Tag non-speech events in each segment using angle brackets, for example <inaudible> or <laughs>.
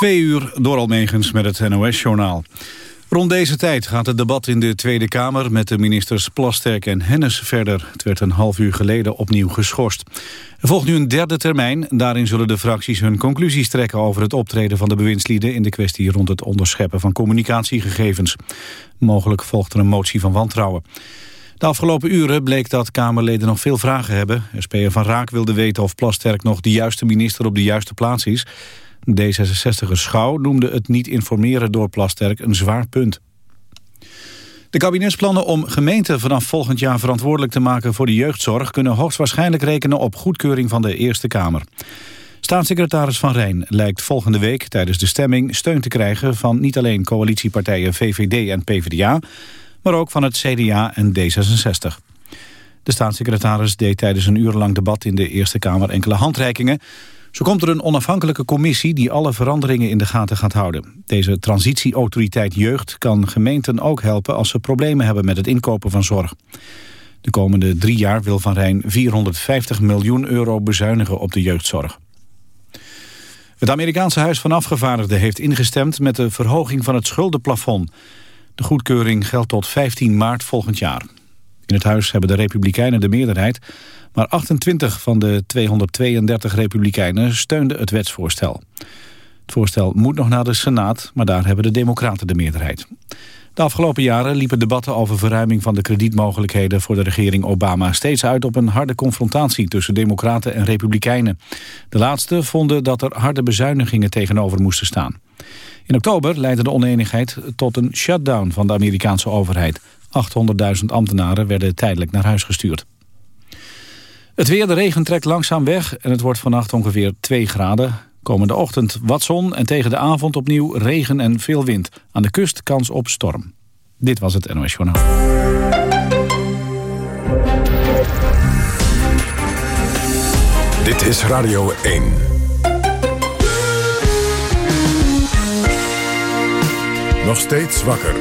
Twee uur door Almegens met het NOS-journaal. Rond deze tijd gaat het debat in de Tweede Kamer met de ministers Plasterk en Hennis verder. Het werd een half uur geleden opnieuw geschorst. Er volgt nu een derde termijn. Daarin zullen de fracties hun conclusies trekken over het optreden van de bewindslieden in de kwestie rond het onderscheppen van communicatiegegevens. Mogelijk volgt er een motie van wantrouwen. De afgelopen uren bleek dat Kamerleden nog veel vragen hebben. SP'er Van Raak wilde weten of Plasterk nog de juiste minister op de juiste plaats is. D66er Schouw noemde het niet informeren door Plasterk een zwaar punt. De kabinetsplannen om gemeenten vanaf volgend jaar verantwoordelijk te maken voor de jeugdzorg kunnen hoogstwaarschijnlijk rekenen op goedkeuring van de Eerste Kamer. Staatssecretaris Van Rijn lijkt volgende week tijdens de stemming steun te krijgen van niet alleen coalitiepartijen VVD en PvdA, maar ook van het CDA en D66. De staatssecretaris deed tijdens een urenlang debat in de Eerste Kamer enkele handreikingen. Zo komt er een onafhankelijke commissie die alle veranderingen in de gaten gaat houden. Deze transitieautoriteit jeugd kan gemeenten ook helpen als ze problemen hebben met het inkopen van zorg. De komende drie jaar wil Van Rijn 450 miljoen euro bezuinigen op de jeugdzorg. Het Amerikaanse Huis van Afgevaardigden heeft ingestemd met de verhoging van het schuldenplafond. De goedkeuring geldt tot 15 maart volgend jaar. In het huis hebben de Republikeinen de meerderheid... maar 28 van de 232 Republikeinen steunden het wetsvoorstel. Het voorstel moet nog naar de Senaat, maar daar hebben de Democraten de meerderheid. De afgelopen jaren liepen debatten over verruiming van de kredietmogelijkheden voor de regering Obama steeds uit op een harde confrontatie tussen democraten en republikeinen. De laatste vonden dat er harde bezuinigingen tegenover moesten staan. In oktober leidde de oneenigheid tot een shutdown van de Amerikaanse overheid. 800.000 ambtenaren werden tijdelijk naar huis gestuurd. Het weer, de regen trekt langzaam weg en het wordt vannacht ongeveer 2 graden. Komende ochtend wat zon en tegen de avond opnieuw regen en veel wind. Aan de kust kans op storm. Dit was het NOS Journaal. Dit is Radio 1. Nog steeds wakker.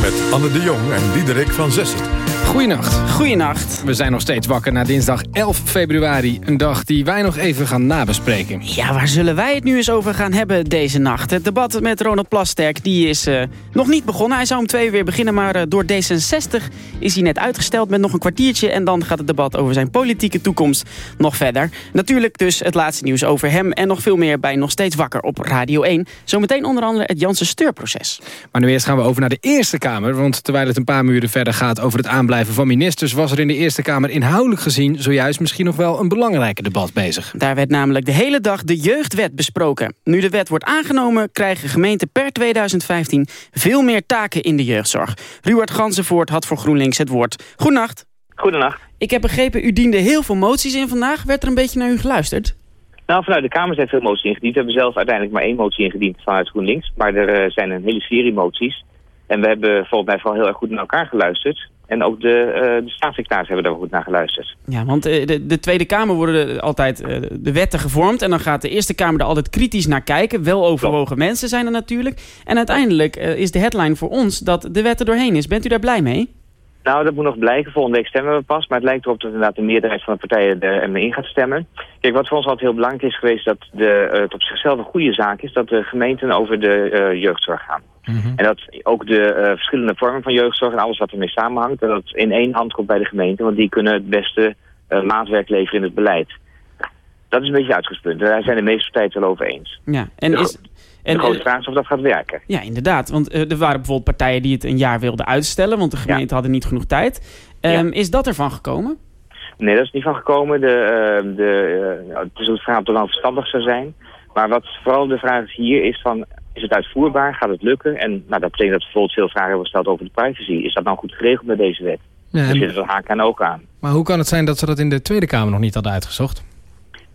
Met Anne de Jong en Diederik van Zessen. Goeienacht. Goeienacht. We zijn nog steeds wakker na dinsdag 11 februari. Een dag die wij nog even gaan nabespreken. Ja, waar zullen wij het nu eens over gaan hebben deze nacht? Het debat met Ronald Plasterk die is uh, nog niet begonnen. Hij zou om twee uur weer beginnen, maar uh, door D66 is hij net uitgesteld met nog een kwartiertje. En dan gaat het debat over zijn politieke toekomst nog verder. Natuurlijk dus het laatste nieuws over hem en nog veel meer bij Nog Steeds Wakker op Radio 1. Zometeen onder andere het Janssen Steurproces. Maar nu eerst gaan we over naar de Eerste Kamer. Want terwijl het een paar uur verder gaat over het aanblijven van ministers... was er in de Eerste Kamer inhoudelijk gezien... zojuist misschien nog wel een belangrijke debat bezig. Daar werd namelijk de hele dag de jeugdwet besproken. Nu de wet wordt aangenomen, krijgen gemeenten per 2015... veel meer taken in de jeugdzorg. Ruward Ganzenvoort had voor GroenLinks het woord. Goedenacht. Goedenacht. Ik heb begrepen, u diende heel veel moties in vandaag. Werd er een beetje naar u geluisterd? Nou, vanuit de Kamer zijn veel moties ingediend. We hebben zelf uiteindelijk maar één motie ingediend vanuit GroenLinks. Maar er uh, zijn een hele serie moties. En we hebben volgens mij vooral heel erg goed naar elkaar geluisterd. En ook de, uh, de staatssecretaris hebben daar goed naar geluisterd. Ja, want uh, de, de, Tweede Kamer worden altijd uh, de wetten gevormd. En dan gaat de Eerste Kamer er altijd kritisch naar kijken. Wel overwogen mensen zijn er natuurlijk. En uiteindelijk is de headline voor ons dat de wet er doorheen is. Bent u daar blij mee? Nou, dat moet nog blijken. Volgende week stemmen we pas. Maar het lijkt erop dat inderdaad de meerderheid van de partijen er mee in gaat stemmen. Kijk, wat voor ons altijd heel belangrijk is geweest... dat de, het op zichzelf een goede zaak is... dat de gemeenten over de jeugdzorg gaan. Mm -hmm. En dat ook de uh, verschillende vormen van jeugdzorg en alles wat ermee samenhangt... dat het in één hand komt bij de gemeente, want die kunnen het beste maatwerk leveren in het beleid. Dat is een beetje uitgespunt. Daar zijn de meeste partijen het wel over eens. Ja, en is, en, de grote vraag is of dat gaat werken. Ja, inderdaad. Want uh, er waren bijvoorbeeld partijen die het een jaar wilden uitstellen... want de gemeenten ja. hadden niet genoeg tijd. Um, ja. Is dat ervan gekomen? Nee, dat is niet van gekomen. De, uh, de, uh, het is een vraag of het dan verstandig zou zijn. Maar wat vooral de vraag is hier is van... Is het uitvoerbaar? Gaat het lukken? En nou, dat betekent dat bijvoorbeeld veel vragen hebben gesteld over de privacy. Is dat nou goed geregeld met deze wet? Ja, er zitten er haak en ook aan. Maar hoe kan het zijn dat ze dat in de Tweede Kamer nog niet hadden uitgezocht?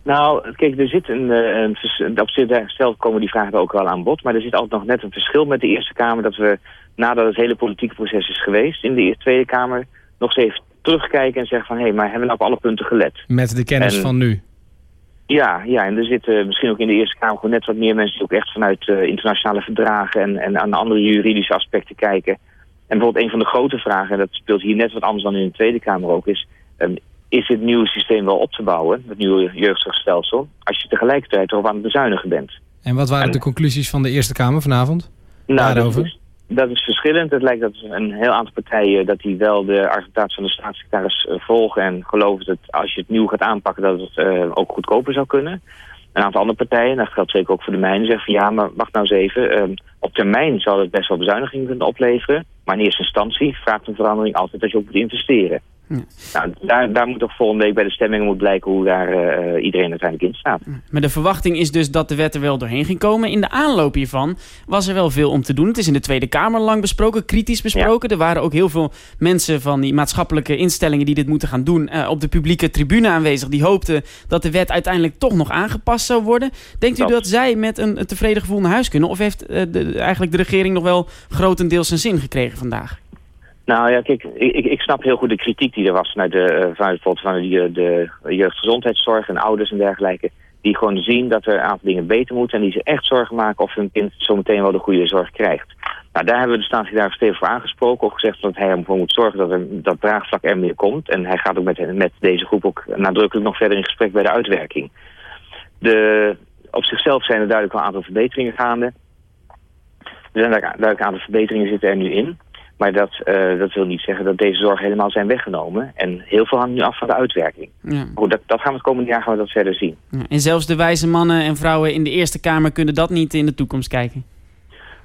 Nou, kijk, er zit een, een, een op zichzelf komen die vragen ook wel aan bod. Maar er zit altijd nog net een verschil met de Eerste Kamer. Dat we, nadat het hele politieke proces is geweest in de Eerste Tweede Kamer... nog eens even terugkijken en zeggen van... hé, hey, maar hebben we nou op alle punten gelet? Met de kennis en, van nu? Ja, ja, en er zitten misschien ook in de Eerste Kamer gewoon net wat meer mensen... die ook echt vanuit uh, internationale verdragen en, en aan andere juridische aspecten kijken. En bijvoorbeeld een van de grote vragen, en dat speelt hier net wat anders dan in de Tweede Kamer ook, is... Um, is het nieuwe systeem wel op te bouwen, het nieuwe jeugdzorgstelsel, als je tegelijkertijd erop aan het bezuinigen bent. En wat waren de conclusies van de Eerste Kamer vanavond? Nou, Daarover? Dat is, dat is verschillend. Het lijkt dat een heel aantal partijen dat die wel de argumentatie van de staatssecretaris eh, volgen en geloven dat als je het nieuw gaat aanpakken dat het eh, ook goedkoper zou kunnen. Een aantal andere partijen, dat geldt zeker ook voor de mijnen, zeggen van ja, maar wacht nou eens even. ehm, op termijn zal het best wel bezuinigingen kunnen opleveren. Maar in eerste instantie vraagt een verandering altijd dat je ook moet investeren. Ja. Nou, daar, daar moet toch volgende week bij de stemmingen moet blijken hoe daar eh, iedereen uiteindelijk in staat. Maar de verwachting is dus dat de wet er wel doorheen ging komen. In de aanloop hiervan was er wel veel om te doen. Het is in de Tweede Kamer lang besproken, kritisch besproken. Er waren ook heel veel mensen van die maatschappelijke instellingen die dit moeten gaan doen... eh, op de publieke tribune aanwezig. Die hoopten dat de wet uiteindelijk toch nog aangepast zou worden. Denkt u dat zij met een, tevreden gevoel naar huis kunnen? Of heeft eh, de, eigenlijk de regering nog wel grotendeels zijn zin gekregen vandaag? Nou ja, kijk, ik, ik- snap heel goed de kritiek die er was vanuit, de, eh, vanuit van de, de jeugdgezondheidszorg en ouders en dergelijke. Die gewoon zien dat er een aantal dingen beter moeten en die zich echt zorgen maken of hun kind zometeen wel de goede zorg krijgt. Nou, daar hebben we de staatssecretaris stevig voor aangesproken. Ook gezegd dat hij ervoor moet zorgen dat er, dat draagvlak er meer komt. En hij gaat ook met, met deze groep ook nadrukkelijk nog verder in gesprek bij de uitwerking. De, op zichzelf zijn er duidelijk wel een aantal verbeteringen gaande. Er zijn duidelijk een aantal verbeteringen zitten er nu in. Maar dat, eh, dat wil niet zeggen dat deze zorgen helemaal zijn weggenomen. En heel veel hangt nu af van de uitwerking. Ja. Goed, dat, dat gaan we het komende jaar gaan we dat verder zien. Ja, En zelfs de wijze mannen en vrouwen in de Eerste Kamer kunnen dat niet in de toekomst kijken.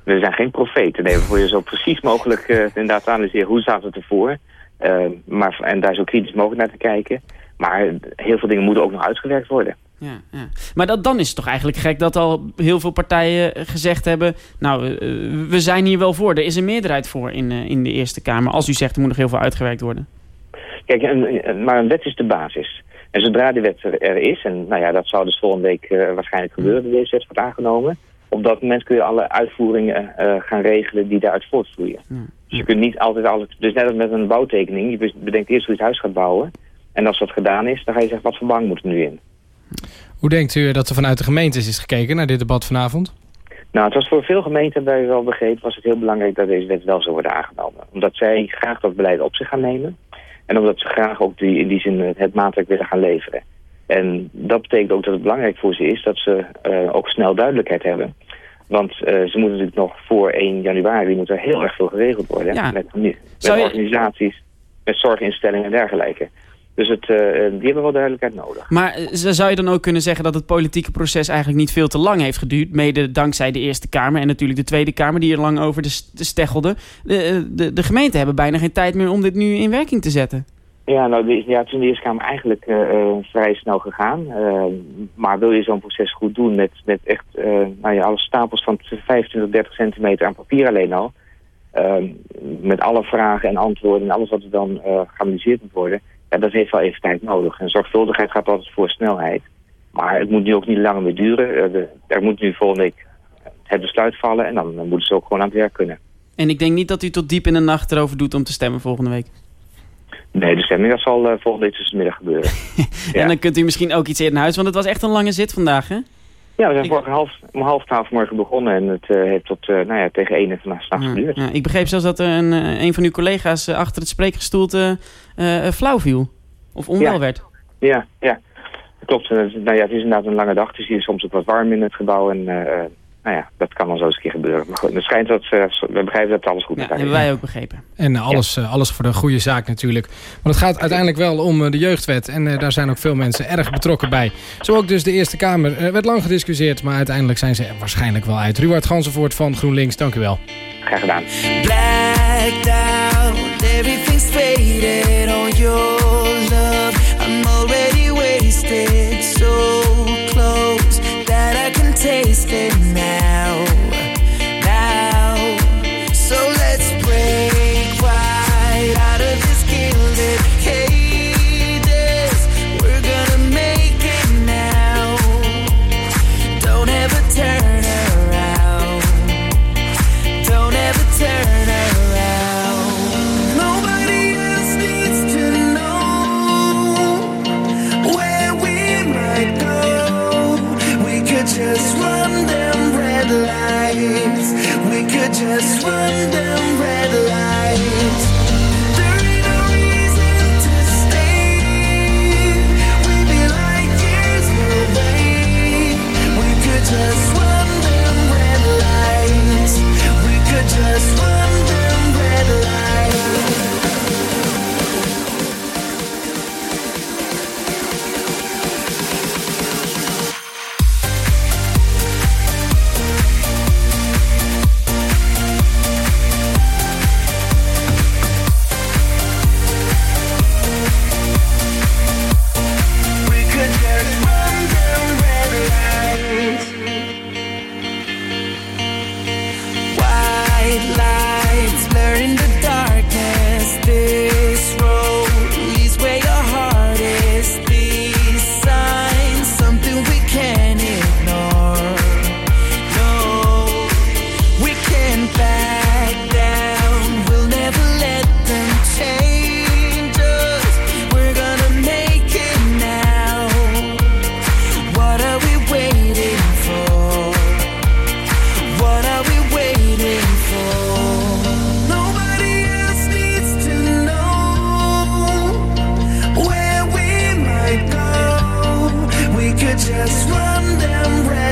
We zijn geen profeten. Nee, we je zo precies mogelijk eh, inderdaad analyseren hoe staat het ervoor. Eh, maar, en daar zo kritisch mogelijk naar te kijken. Maar heel veel dingen moeten ook nog uitgewerkt worden. Ja, ja. Maar dat, dan is het toch eigenlijk gek dat al heel veel partijen gezegd hebben... nou, eh, we zijn hier wel voor. Er is een meerderheid voor in, eh, in de Eerste Kamer. Als u zegt, er moet nog heel veel uitgewerkt worden. Kijk, een, maar een wet is de basis. En zodra die wet er, er is, en nou ja, dat zou dus volgende week eh, waarschijnlijk gebeuren, deze wet wordt aangenomen. Op dat moment kun je alle uitvoeringen eh, gaan regelen die daaruit voortvloeien. Ja. Dus je kunt niet altijd alles... Dus net als met een bouwtekening, je bedenkt eerst hoe je het huis gaat bouwen. En als dat gedaan is, dan ga je zeggen, wat voor bank moet er nu in? Hoe denkt u dat er vanuit de gemeentes is gekeken naar dit debat vanavond? Nou, het was voor veel gemeenten, bij wel begrepen, was het heel belangrijk dat deze wet wel zou worden aangenomen. Omdat zij graag dat beleid op zich gaan nemen. En omdat ze graag ook die, in die zin het maatwerk willen gaan leveren. En dat betekent ook dat het belangrijk voor ze is dat ze eh, ook snel duidelijkheid hebben. Want eh, ze moeten natuurlijk nog voor 1 januari moet er heel erg veel geregeld worden. Ja. Met, met organisaties, met zorginstellingen en dergelijke. Dus het, eh, die hebben wel duidelijkheid nodig. Maar eh, zou je dan ook kunnen zeggen dat het politieke proces eigenlijk niet veel te lang heeft geduurd? Mede dankzij de Eerste Kamer en natuurlijk de Tweede Kamer die er lang over de, st- de steggelde. De, eh, de, de gemeenten hebben bijna geen tijd meer om dit nu in werking te zetten. Ja, nou, de, ja, in de Eerste Kamer eigenlijk vrij snel gegaan. Maar wil je zo'n proces goed doen met, met echt nou ja, alle stapels van 25, 30 centimeter aan papier alleen al. eh, met alle vragen en antwoorden en alles wat er dan geanalyseerd moet worden. Ja, dat heeft wel even tijd nodig. En zorgvuldigheid gaat altijd voor snelheid. Maar het moet nu ook niet langer meer duren. Eh, er moet nu volgende week het besluit vallen en dan, moeten ze ook gewoon aan het werk kunnen. En ik denk niet dat u tot diep in de nacht erover doet om te stemmen volgende week. Nee, de stemming dat zal eh, volgende week tussenmiddag gebeuren. <laughs> Ja. En dan kunt u misschien ook iets eerder naar huis, want het was echt een lange zit vandaag, hè? Ja, we zijn Ik- vorige half, om half twaalf morgen begonnen en het eh, heeft tot nou ja, tegen één en vannacht s'nachts Ja, geduurd. ja. Ik begreep zelfs dat er een, een van uw collega's achter het spreekgestoelte flauw viel. Of onwel Ja. werd. Ja, ja. Klopt. Het- nou ja, het is inderdaad een lange dag, dus hier is soms ook wat warm in het gebouw. En eh, eh, nou ja, dat kan dan zo eens een keer gebeuren. Maar goed, het schijnt dat eh, we begrijpen dat alles goed Ja, is. hebben wij ook begrepen. En eh, alles, eh, alles voor de goede zaak natuurlijk. Want het gaat uiteindelijk wel om eh, de jeugdwet. En eh, daar zijn ook veel mensen erg betrokken bij. Zo ook dus de Eerste Kamer. Er werd lang gediscussieerd, maar uiteindelijk zijn ze er waarschijnlijk wel uit. Ruwaard Gansenvoort van GroenLinks, dank u wel. Graag gedaan. blacked out. Everything's faded taste it.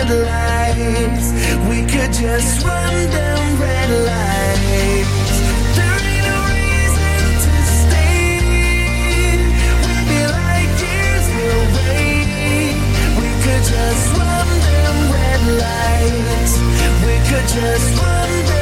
Lights. We could just run them red lights. There ain't no reason to stay. We'd be years away. We could just run them red lights. We could just run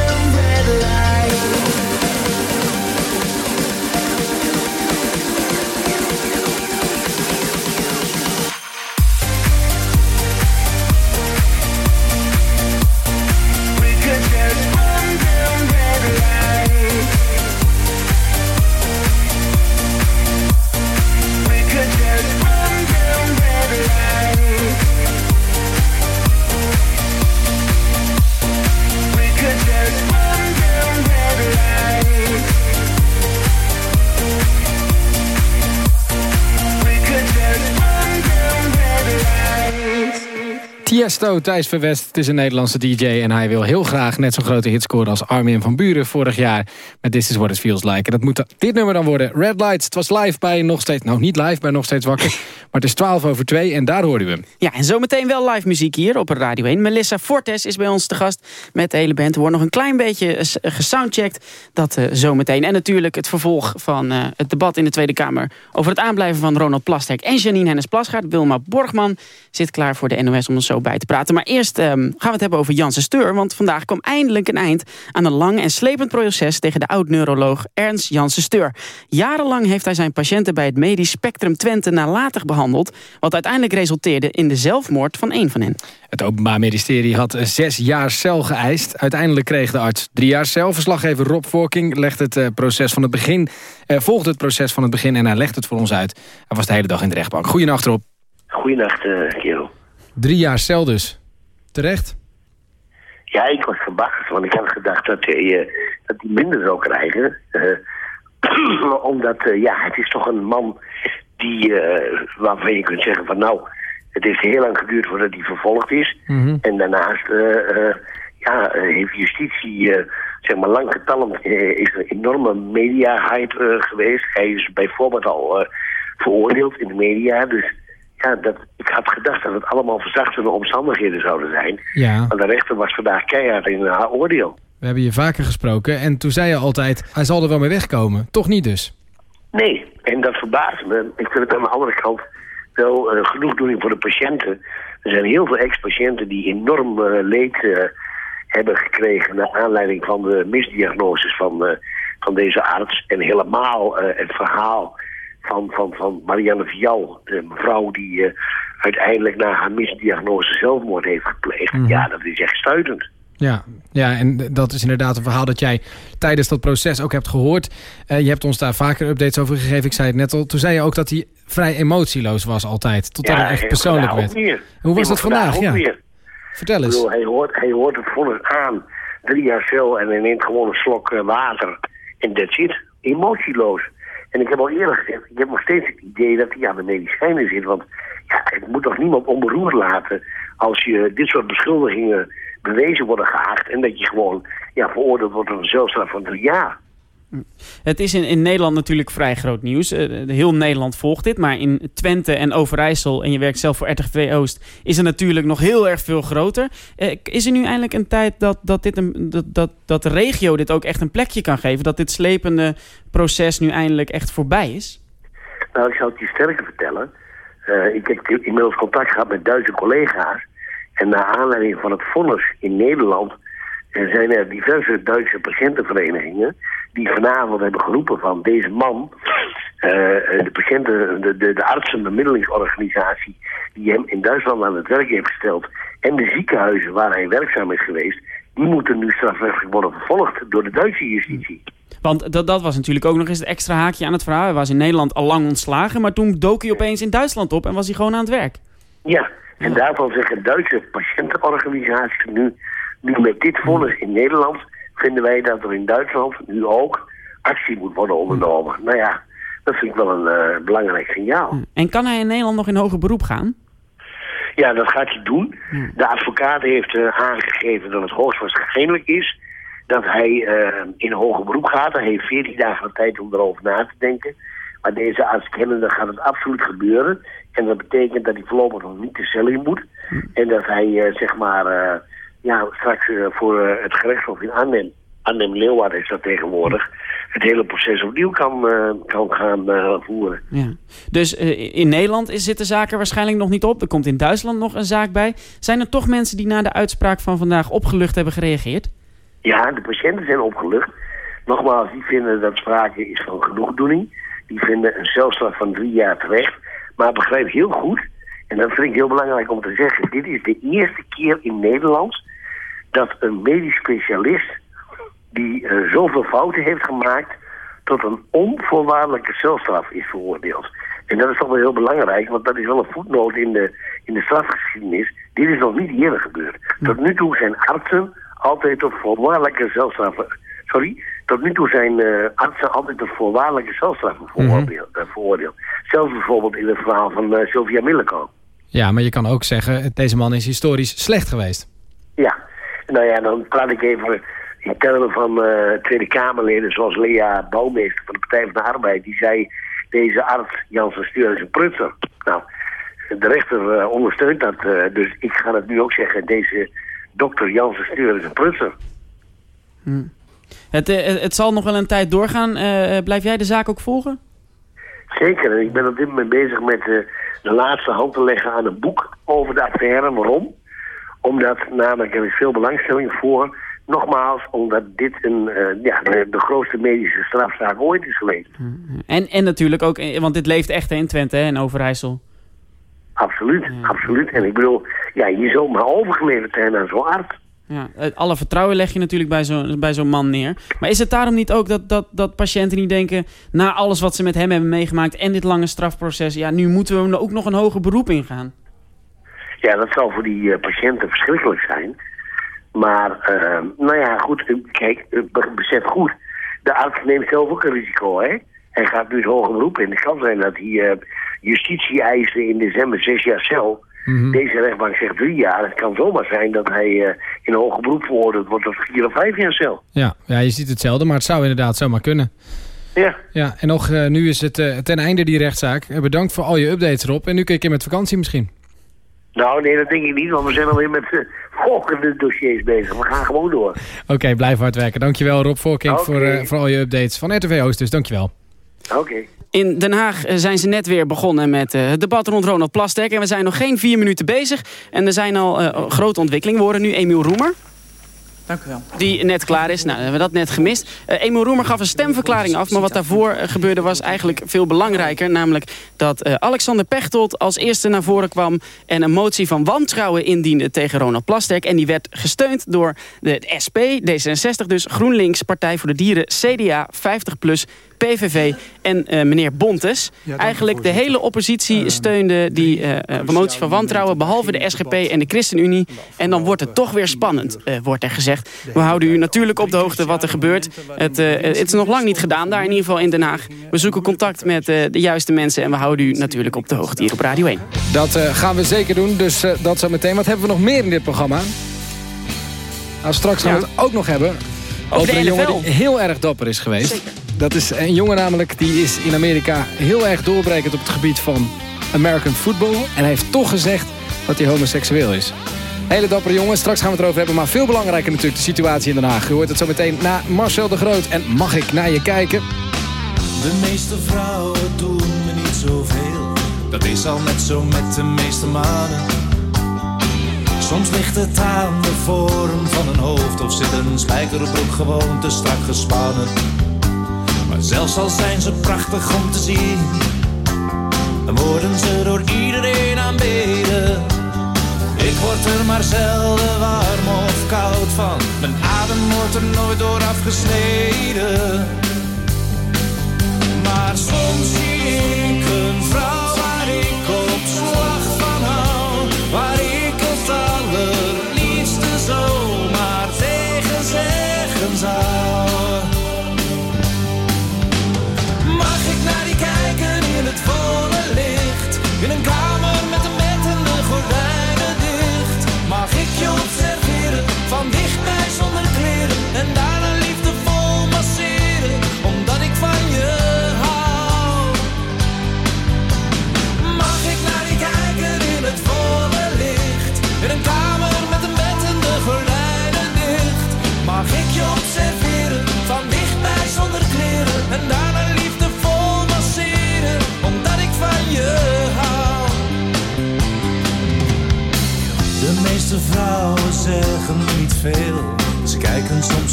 Tiesto, Thijs Verwest, het is een Nederlandse DJ... en hij wil heel graag net zo'n grote hit scoren als Armin van Buren vorig jaar... met This Is What It Feels Like. En dat moet dit nummer dan worden. Red Lights, het was live bij Nog Steeds... nou, niet live bij Nog Steeds Wakker... <laughs> maar het is 12 over 2 en daar hoorden we hem. Ja, en zometeen wel live muziek hier op Radio 1. Melissa Fortes is bij ons te gast met de hele band. Er wordt nog een klein beetje gesoundcheckt. Dat eh, zometeen. En natuurlijk het vervolg van eh, het debat in de Tweede Kamer... over het aanblijven van Ronald Plasterk en Janine Hennis-Plasgaard. Wilma Borgman zit klaar voor de NOS om ons zo bij te praten. Maar eerst ehm, gaan we het hebben over Janssen Steur. Want vandaag kwam eindelijk een eind aan een lang en slepend proces... tegen de oud-neuroloog Ernst Janssen Steur. Jarenlang heeft hij zijn patiënten bij het medisch spectrum Twente nalatig behandeld... wat uiteindelijk resulteerde in de zelfmoord van één van hen. Het Openbaar Ministerie had zes jaar cel geëist. Uiteindelijk kreeg de arts drie jaar cel. Verslaggever Rob Vorking legt het eh, proces van het begin, eh, volgt het proces van het begin en hij legt het voor ons uit. Hij was de hele dag in de rechtbank. Goedenacht Rob. Goeienacht, eh kerel. Drie jaar cel dus. Terecht? Ja, ik was verbaasd, want ik had gedacht dat hij, eh, dat hij minder zou krijgen. Eh, <clears throat> omdat, eh, ja, het is toch een man die, waarvan je kunt zeggen van nou, het heeft heel lang geduurd voordat hij vervolgd is. En daarnaast, ja, heeft justitie, zeg maar, lang getalmd, is er enorme media-hype geweest. Hij is bijvoorbeeld al veroordeeld in de media, dus ja, dat, ik had gedacht dat het allemaal verzachtende omstandigheden zouden zijn. Ja. Maar de rechter was vandaag keihard in haar oordeel. We hebben je vaker gesproken en toen zei je altijd... hij zal er wel mee wegkomen. Toch niet dus? Nee, en dat verbaast me. Ik vind het aan de andere kant wel eh, genoegdoening voor de patiënten. Er zijn heel veel ex-patiënten die enorm eh, leed eh, hebben gekregen... naar aanleiding van de misdiagnoses van, van deze arts. En helemaal het verhaal van, van, van Marianne Vial, de mevrouw die eh, uiteindelijk na haar misdiagnose zelfmoord heeft gepleegd. Ja, dat is echt stuitend. Ja, ja, en dat is inderdaad een verhaal dat jij tijdens dat proces ook hebt gehoord. Eh, je hebt ons daar vaker updates over gegeven. Ik zei het net al. Toen zei je ook dat hij vrij emotieloos was altijd. Totdat het echt en persoonlijk vandaag werd. weer. Hoe was Ja, dat vandaag? ook Ja. Vertel eens. bedoel, hij, hoort, hij hoort het vonnis aan. Drie jaar cel en hij neemt gewoon een slok eh, water. En that's it. Emotieloos. En ik heb al eerder gezegd, ik heb nog steeds het idee dat hij aan de medicijnen zit. Want ja, het moet toch niemand onberoerd laten als je dit soort beschuldigingen bewezen worden geacht. En dat je gewoon ja, veroordeeld wordt tot een zelfstraf van drie jaar. Het is in, in Nederland natuurlijk vrij groot nieuws. Eh, heel Nederland volgt dit. Maar in Twente en Overijssel, en je werkt zelf voor RTV Oost... is er natuurlijk nog heel erg veel groter. Eh, is er nu eindelijk een tijd dat, dat, dit een, dat, dat, dat de regio dit ook echt een plekje kan geven? Dat dit slepende proces nu eindelijk echt voorbij is? Nou, ik zal het je sterker vertellen. Eh, ik heb inmiddels contact gehad met Duitse collega's. En naar aanleiding van het vonnis in Nederland... eh, zijn er diverse Duitse patiëntenverenigingen... die vanavond hebben geroepen van deze man... eh, de patiënten, de, de, de artsenbemiddelingsorganisatie... die hem in Duitsland aan het werk heeft gesteld... en de ziekenhuizen waar hij werkzaam is geweest... die moeten nu strafrechtelijk worden vervolgd door de Duitse justitie. Want dat, dat was natuurlijk ook nog eens het extra haakje aan het verhaal. Hij was in Nederland al lang ontslagen... maar toen dook hij opeens in Duitsland op en was hij gewoon aan het werk. Ja, en daarvan zeggen Duitse patiëntenorganisaties nu, nu met dit vonnis in Nederland, vinden wij dat er in Duitsland nu ook actie moet worden ondernomen. Nou ja, dat vind ik wel een eh, belangrijk signaal. En kan hij in Nederland nog in hoger beroep gaan? Ja, dat gaat hij doen. De advocaat heeft eh, aangegeven dat het hoogstwaarschijnlijk is dat hij eh, in hoger beroep gaat. Hij heeft 14 dagen de tijd om erover na te denken. Maar deze arts kennende gaat het absoluut gebeuren. En dat betekent dat hij voorlopig nog niet de cel in moet. En dat hij, zeg maar, ja, straks eh, voor eh, het gerechtshof in Arnhem, Arnhem Leeuwarden is dat tegenwoordig, het hele proces opnieuw kan, eh, kan gaan voeren. Ja. Dus in Nederland is, zitten zaken waarschijnlijk nog niet op. Er komt in Duitsland nog een zaak bij. Zijn er toch mensen die na de uitspraak van vandaag opgelucht hebben gereageerd? Ja, de patiënten zijn opgelucht. Nogmaals, die vinden dat sprake is van genoegdoening. Die vinden een celstraf van drie jaar terecht. Maar begrijp heel goed, en dat vind ik heel belangrijk om te zeggen... dit is de eerste keer in Nederland dat een medisch specialist... die eh, zoveel fouten heeft gemaakt... tot een onvoorwaardelijke celstraf is veroordeeld. En dat is toch wel heel belangrijk, want dat is wel een voetnoot in de, in de strafgeschiedenis. Dit is nog niet eerder gebeurd. Tot nu toe zijn artsen altijd tot voorwaardelijke celstraffen... Sorry, tot nu toe zijn eh, artsen altijd tot voorwaardelijke celstraffen veroordeeld. eh, veroordeeld. Zelfs bijvoorbeeld in het verhaal van Sylvia Milleko. Ja, maar je kan ook zeggen, deze man is historisch slecht geweest. Ja, nou ja, dan praat ik even in termen van eh, Tweede Kamerleden zoals Lea Bouwmeester van de Partij van de Arbeid. Die zei, deze arts Janssen Stuur is een prutser. Nou, de rechter eh, ondersteunt dat, eh, dus ik ga het nu ook zeggen, deze dokter Janssen Stuur is een prutser. Het, eh, het, het zal nog wel een tijd doorgaan. Eh, blijf jij de zaak ook volgen? Zeker, ik ben op dit moment bezig met eh, de laatste hand te leggen aan een boek over de affaire. Waarom? Omdat, namelijk, er is veel belangstelling voor. Nogmaals, omdat dit een, eh, ja, de, de grootste medische strafzaak ooit is geweest. En, en natuurlijk ook, eh, want dit leeft echt in Twente hè, en Overijssel. Absoluut, absoluut. En ik bedoel, ja, je zult maar overgeleverd zijn aan zo'n arts. Ja, eh, alle vertrouwen leg je natuurlijk bij zo'n bij zo'n man neer. Maar is het daarom niet ook dat, dat, dat patiënten niet denken... na alles wat ze met hem hebben meegemaakt en dit lange strafproces... ja, nu moeten we ook nog een hoger beroep ingaan. Ja, dat zal voor die eh, patiënten verschrikkelijk zijn. Maar, eh, nou ja, goed, eh, kijk, be- besef goed. De arts neemt zelf ook een risico, hè. Hij gaat nu het hoger beroep in. Het kan zijn dat hij eh, justitie eisen in december zes jaar cel. Deze rechtbank zegt drie jaar. Het kan zomaar zijn dat hij eh, in hoger beroep veroordeeld wordt tot vier of vijf jaar cel. Ja, ja, je ziet hetzelfde, maar het zou inderdaad zomaar kunnen. Ja, Ja, en nog, eh, nu is het eh, ten einde die rechtszaak. Bedankt voor al je updates erop. En nu kun je met vakantie misschien. nou nee, dat denk ik niet, want we zijn alweer met uh, volgende dossiers bezig. We gaan gewoon door. Oké, blijf hard werken. Dankjewel Rob Voorkink voor, voor al je updates van RTV Oost. Dus dankjewel. Oké. In Den Haag eh, zijn ze net weer begonnen met eh, het debat rond Ronald Plasterk. En we zijn nog geen vier minuten bezig. En er zijn al eh, grote ontwikkelingen. We horen nu Emiel Roemer. Dank u wel. Die net klaar is. Nou, we hebben dat net gemist. Eh Emiel Roemer gaf een stemverklaring af. Maar wat daarvoor gebeurde was eigenlijk veel belangrijker. Namelijk dat eh, Alexander Pechtold als eerste naar voren kwam... en een motie van wantrouwen indiende tegen Ronald Plasterk. En die werd gesteund door de SP, D66 dus... GroenLinks, Partij voor de Dieren, CDA, 50PLUS... PVV en eh, meneer Bontes. Eigenlijk de hele oppositie steunde die eh, eh, motie van wantrouwen... behalve de SGP en de ChristenUnie. En dan wordt het toch weer spannend, eh, wordt er gezegd. We houden u natuurlijk op de hoogte wat er gebeurt. Het, eh, het is nog lang niet gedaan, daar in ieder geval in Den Haag. We zoeken contact met eh, de juiste mensen... en we houden u natuurlijk op de hoogte hier op Radio 1. Dat eh, gaan we zeker doen, dus eh, dat zo meteen. Wat hebben we nog meer in dit programma? Nou, straks gaan we Ja. het ook nog hebben over, de een jongen die heel erg dapper is geweest. Zeker. Dat is een jongen namelijk, die is in Amerika heel erg doorbrekend op het gebied van American football. En hij heeft toch gezegd dat hij homoseksueel is. Hele dappere jongen, straks gaan we het erover hebben. Maar veel belangrijker natuurlijk de situatie in Den Haag. U hoort het zo meteen na Marcel de Groot. En mag ik naar je kijken? De meeste vrouwen doen me niet zoveel. Dat is al net zo met de meeste mannen. Soms ligt het aan de vorm van een hoofd of zit een spijkerbroek gewoon te strak gespannen. Maar zelfs al zijn ze prachtig om te zien, dan worden ze door iedereen aanbeden. Ik word er maar zelden warm of koud van. Mijn adem wordt er nooit door afgesneden.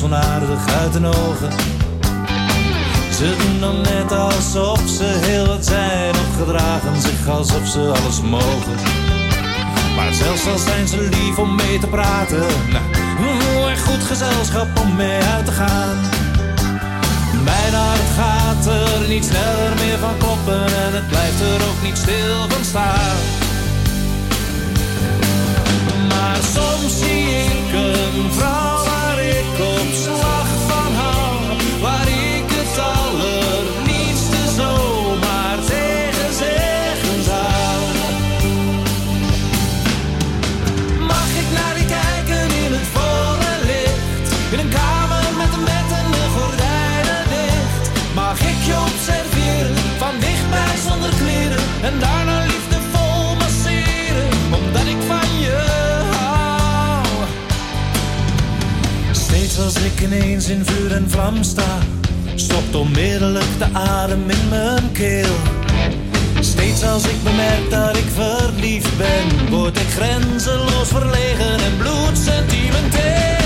Onaardig uit hun ogen. Ze doen dan net alsof ze heel wat zijn of gedragen zich alsof ze alles mogen. Maar zelfs al zijn ze lief om mee te praten, nou, goed gezelschap om mee uit te gaan. Mijn hart gaat er niet sneller meer van kloppen en het blijft er ook niet stil van staan. Maar soms zie ik een vrouw op slag Steeds als ik ineens in vuur en vlam sta, stopt onmiddellijk de adem in mijn keel. Steeds als ik bemerk dat ik verliefd ben, word ik grenzeloos verlegen en bloedsentimenteel.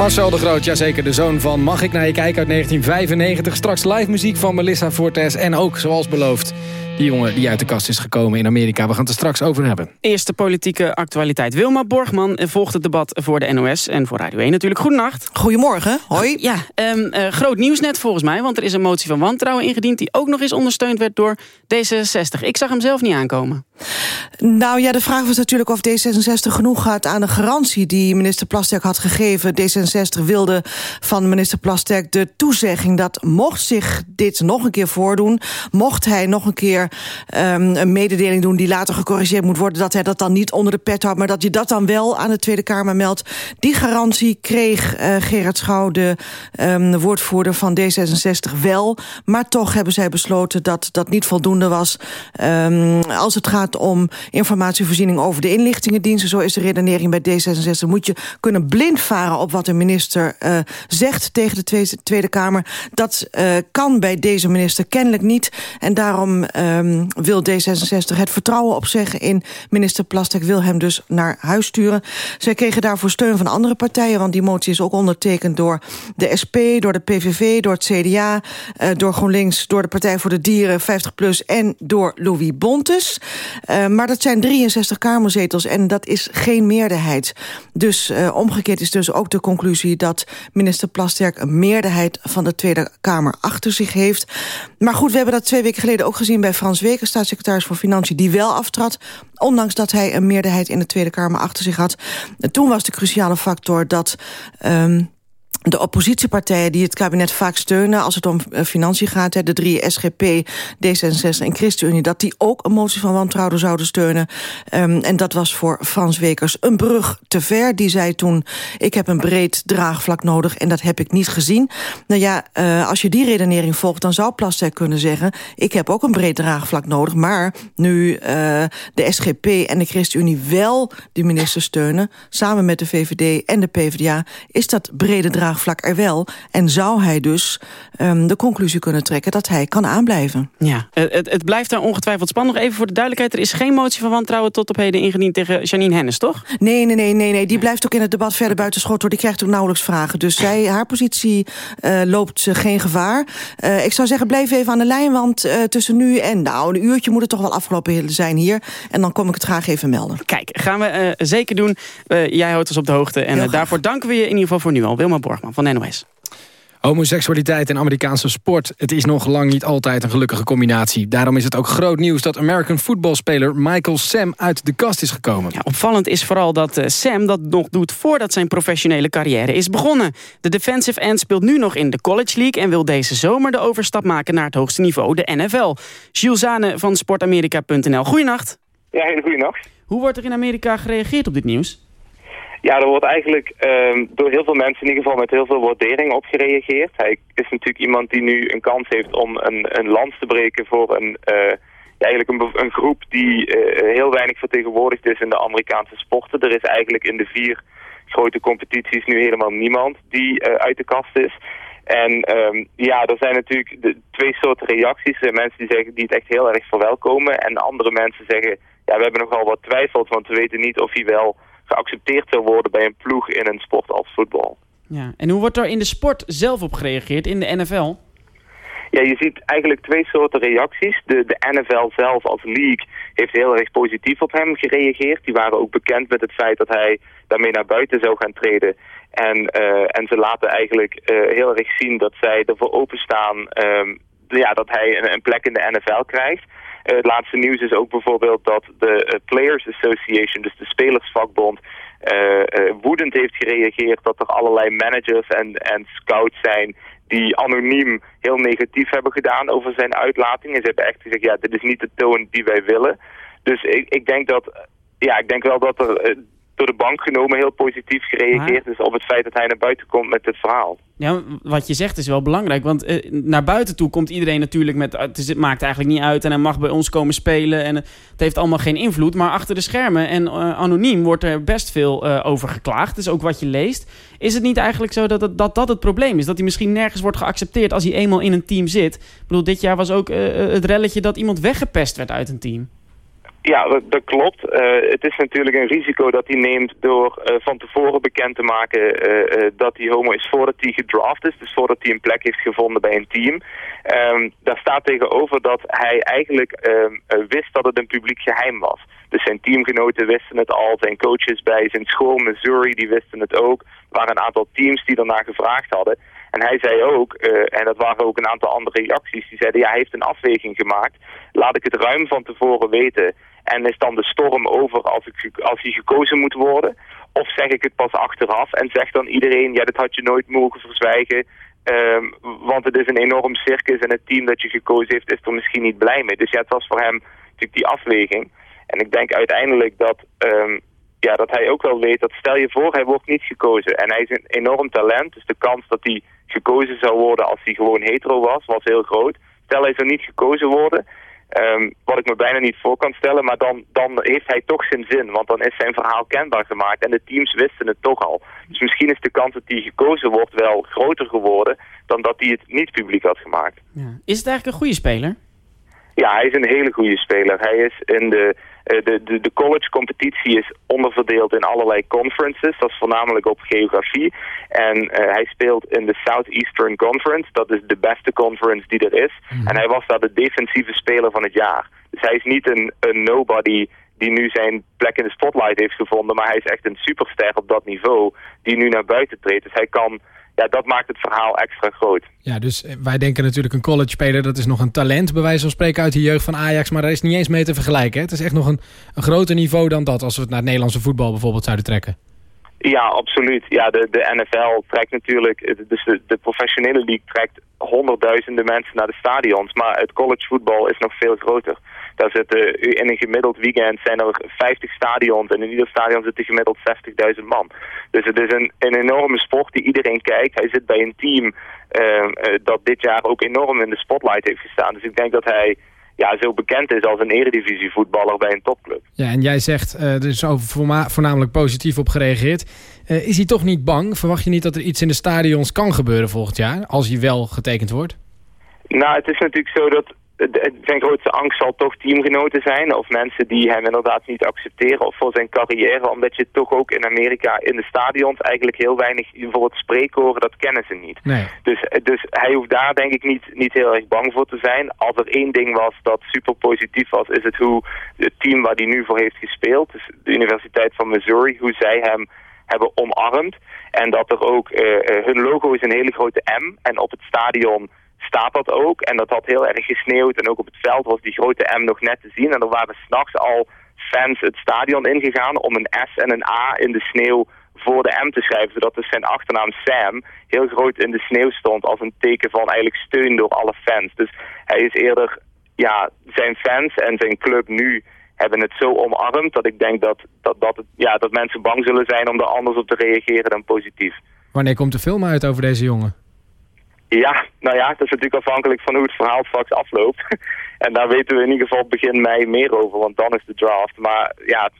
Marcel de Groot, jazeker, de zoon van Mag ik naar je kijken uit 1995. Straks live muziek van Melissa Fortes en ook, zoals beloofd... die jongen die uit de kast is gekomen in Amerika. We gaan het er straks over hebben. Eerste politieke actualiteit. Wilma Borgman volgt het debat voor de NOS en voor Radio 1 natuurlijk. Goedenacht. Goedemorgen, hoi. Ja, ehm, eh, groot nieuws net volgens mij, want er is een motie van wantrouwen ingediend... die ook nog eens ondersteund werd door D66. Ik zag hem zelf niet aankomen. Nou ja, de vraag was natuurlijk of D66 genoeg had aan de garantie die minister Plasterk had gegeven. D66 wilde van minister Plasterk de toezegging dat mocht zich dit nog een keer voordoen, mocht hij nog een keer um, een mededeling doen die later gecorrigeerd moet worden, dat hij dat dan niet onder de pet houdt, maar dat je dat dan wel aan de Tweede Kamer meldt. Die garantie kreeg uh, Gerard Schouw, de um, woordvoerder van D66, wel. Maar toch hebben zij besloten dat dat niet voldoende was. Um, als het gaat om informatievoorziening over de inlichtingendiensten, zo is de redenering bij D66, moet je kunnen blind varen op wat de minister uh, zegt tegen de Tweede, Kamer. Dat uh, kan bij deze minister kennelijk niet. En daarom um, wil D66 het vertrouwen opzeggen in minister Plastek, wil hem dus naar huis sturen. Zij kregen daarvoor steun van andere partijen, want die motie is ook ondertekend door de SP, door de PVV, door het CDA, uh, door GroenLinks, door de Partij voor de Dieren, 50PLUS en door Louis Bontes. Uh, maar dat zijn 63 kamerzetels en dat is geen meerderheid. Dus uh, omgekeerd is dus ook de conclusie dat minister Plasterk een meerderheid van de Tweede Kamer achter zich heeft. Maar goed, we hebben dat twee weken geleden ook gezien bij Frans Weken, staatssecretaris voor Financiën, die wel aftrad, ondanks dat hij een meerderheid in de Tweede Kamer achter zich had. En toen was de cruciale factor dat... Um, de oppositiepartijen die het kabinet vaak steunen... als het om uh, financiën gaat, de drie SGP, D66 en ChristenUnie... dat die ook een motie van wantrouwen zouden steunen. Um, en dat was voor Frans Wekers een brug te ver. Die zei toen, ik heb een breed draagvlak nodig... en dat heb ik niet gezien. Nou ja, uh, als je die redenering volgt, dan zou Plasterk kunnen zeggen... ik heb ook een breed draagvlak nodig, maar nu uh, de SGP en de ChristenUnie... wel de minister steunen, samen met de VVD en de PvdA... is dat brede draagvlak draagvlak er wel. En zou hij dus ehm, de conclusie kunnen trekken dat hij kan aanblijven. Ja, eh, het, het blijft daar ongetwijfeld spannend. Nog even voor de duidelijkheid. Er is geen motie van wantrouwen tot op heden ingediend tegen Janine Hennis, toch? Nee, nee, nee, nee, nee. Die blijft ook in het debat verder buiten schot. Hoor. Die krijgt ook nauwelijks vragen. Dus zij, haar positie eh, loopt eh, geen gevaar. Ik zou zeggen, blijf even aan de lijn. Want tussen nu en nou, een uurtje moet het toch wel afgelopen zijn hier. En dan kom ik het graag even melden. Kijk, gaan we zeker doen. Jij houdt ons op de hoogte. En daarvoor danken we je in ieder geval voor nu al. Wilma Borgman van NOS. Homoseksualiteit en Amerikaanse sport. Het is nog lang niet altijd een gelukkige combinatie. Daarom is het ook groot nieuws dat American voetbalspeler Michael Sam uit de kast is gekomen. Ja, opvallend is vooral dat eh, Sam dat nog doet voordat zijn professionele carrière is begonnen. De defensive end speelt nu nog in de College League... en wil deze zomer de overstap maken naar het hoogste niveau, de NFL. Jules Zane van sportamerika.nl. Goeienacht. Ja, hele goede nacht. Hoe wordt er in Amerika gereageerd op dit nieuws? Ja, er wordt eigenlijk ehm, door heel veel mensen in ieder geval met heel veel waardering op gereageerd. Hij is natuurlijk iemand die nu een kans heeft om een, een lans te breken voor een, eh, ja, eigenlijk een, een groep die eh, heel weinig vertegenwoordigd is in de Amerikaanse sporten. Er is eigenlijk in de vier grote competities nu helemaal niemand die eh, uit de kast is. En ehm, ja, er zijn natuurlijk de, twee soorten reacties. Zijn mensen die zeggen die het echt heel erg verwelkomen. En andere mensen zeggen, ja, we hebben nogal wat twijfels, want we weten niet of hij wel geaccepteerd zou worden bij een ploeg in een sport als voetbal. Ja. En hoe wordt er in de sport zelf op gereageerd, in de NFL? Ja, je ziet eigenlijk twee soorten reacties. De, de NFL zelf als league heeft heel erg positief op hem gereageerd. Die waren ook bekend met het feit dat hij daarmee naar buiten zou gaan treden. En, eh, en ze laten eigenlijk eh, heel erg zien dat zij ervoor openstaan ehm, ja, dat hij een, een plek in de NFL krijgt. Eh, het laatste nieuws is ook bijvoorbeeld dat de eh, Players Association, dus de spelersvakbond, eh, woedend heeft gereageerd dat er allerlei managers en, en scouts zijn die anoniem heel negatief hebben gedaan over zijn uitlatingen. Ze hebben echt gezegd, ja, dit is niet de toon die wij willen. Dus ik, ik denk dat, ja, ik denk wel dat er door de bank genomen heel positief gereageerd is op het feit dat hij naar buiten komt met dit verhaal. Ja, wat je zegt is wel belangrijk. Want eh, naar buiten toe komt iedereen natuurlijk met... eh, Het, is, het maakt eigenlijk niet uit en hij mag bij ons komen spelen. En eh, het heeft allemaal geen invloed. Maar achter de schermen en anoniem wordt er best veel over geklaagd. Dus ook wat je leest. Is het niet eigenlijk zo dat, het, dat dat het probleem is? Dat hij misschien nergens wordt geaccepteerd als hij eenmaal in een team zit? Ik bedoel, dit jaar was ook het relletje dat iemand weggepest werd uit een team. Ja, dat, klopt. Eh, het is natuurlijk een risico dat hij neemt door eh, van tevoren bekend te maken eh, dat hij homo is voordat hij gedraft is. Dus voordat hij een plek heeft gevonden bij een team. Ehm, daar staat tegenover dat hij eigenlijk ehm, eh, wist dat het een publiek geheim was. Dus zijn teamgenoten wisten het al, zijn coaches bij zijn school Missouri die wisten het ook. Er waren een aantal teams die daarna gevraagd hadden. En hij zei ook, eh, en dat waren ook een aantal andere reacties, die zeiden ja, hij heeft een afweging gemaakt. Laat ik het ruim van tevoren weten en is dan de storm over als, ik, als hij gekozen moet worden? Of zeg ik het pas achteraf en zeg dan iedereen, ja, dit had je nooit mogen verzwijgen. ehm, want het is een enorm circus en het team dat je gekozen heeft is er misschien niet blij mee. Dus ja, het was voor hem natuurlijk die afweging. En ik denk uiteindelijk dat, ehm, ja, dat hij ook wel weet dat stel je voor hij wordt niet gekozen. En hij is een enorm talent, dus de kans dat hij gekozen zou worden als hij gewoon hetero was, was heel groot. Stel hij zou niet gekozen worden, Ehm, wat ik me bijna niet voor kan stellen, maar dan, dan heeft hij toch zijn zin. Want dan is zijn verhaal kenbaar gemaakt en de teams wisten het toch al. Dus misschien is de kans dat hij gekozen wordt wel groter geworden dan dat hij het niet publiek had gemaakt. Is het eigenlijk een goede speler? Ja, hij is een hele goede speler. Hij is in de, de, de, de college competitie is onderverdeeld in allerlei conferences. Dat is voornamelijk op geografie. En eh, hij speelt in de Southeastern Conference. Dat is de beste conference die er is. En hij was daar de defensieve speler van het jaar. Dus hij is niet een, een nobody die nu zijn plek in de spotlight heeft gevonden. Maar hij is echt een superster op dat niveau die nu naar buiten treedt. Dus hij kan... Ja, dat maakt het verhaal extra groot. Ja, dus eh, wij denken natuurlijk een college speler, dat is nog een talent, bij wijze van spreken uit de jeugd van Ajax, maar daar is niet eens mee te vergelijken. Hè? Het is echt nog een, een groter niveau dan dat, als we het naar het Nederlandse voetbal bijvoorbeeld zouden trekken. Ja, absoluut. Ja, de, de NFL trekt natuurlijk, dus de, de professionele league trekt honderdduizenden mensen naar de stadions. Maar het college voetbal is nog veel groter. Daar zitten in een gemiddeld weekend zijn er 50 stadions en in ieder stadion zitten gemiddeld 60.000 man. Dus het is een, een enorme sport die iedereen kijkt. Hij zit bij een team eh, eh, dat dit jaar ook enorm in de spotlight heeft gestaan. Dus ik denk dat hij ja, zo bekend is als een eredivisie voetballer bij een topclub. Ja, en jij zegt, eh, er is voornamelijk positief op gereageerd. Eh, is hij toch niet bang? Verwacht je niet dat er iets in de stadions kan gebeuren volgend jaar? Als hij wel getekend wordt? Nou, het is natuurlijk zo dat de- zijn grootste angst zal toch teamgenoten zijn. Of mensen die hem inderdaad niet accepteren of voor zijn carrière. Omdat je toch ook in Amerika in de stadions eigenlijk heel weinig, bijvoorbeeld spreekkoren, dat kennen ze niet. Nee. Dus, dus hij hoeft daar denk ik niet, niet heel erg bang voor te zijn. Als er één ding was dat super positief was, is het hoe het team waar hij nu voor heeft gespeeld, dus de Universiteit van Missouri, hoe zij hem hebben omarmd. En dat er ook, eh, eh, hun logo is een hele grote M en op het stadion staat dat ook. En dat had heel erg gesneeuwd en ook op het veld was die grote M nog net te zien. En er waren s'nachts al fans het stadion ingegaan om een S en een A in de sneeuw voor de M te schrijven. Zodat dus zijn achternaam Sam heel groot in de sneeuw stond als een teken van eigenlijk steun door alle fans. Dus hij is eerder, ja, zijn fans en zijn club nu hebben het zo omarmd dat ik denk dat, dat, dat, het, ja, dat mensen bang zullen zijn om er anders op te reageren dan positief. Wanneer komt de film uit over deze jongen? Ja, nou ja, het is natuurlijk afhankelijk van hoe het verhaal straks afloopt. <laughs> en daar weten we in ieder geval begin mei meer over, want dan is de draft. Maar ja,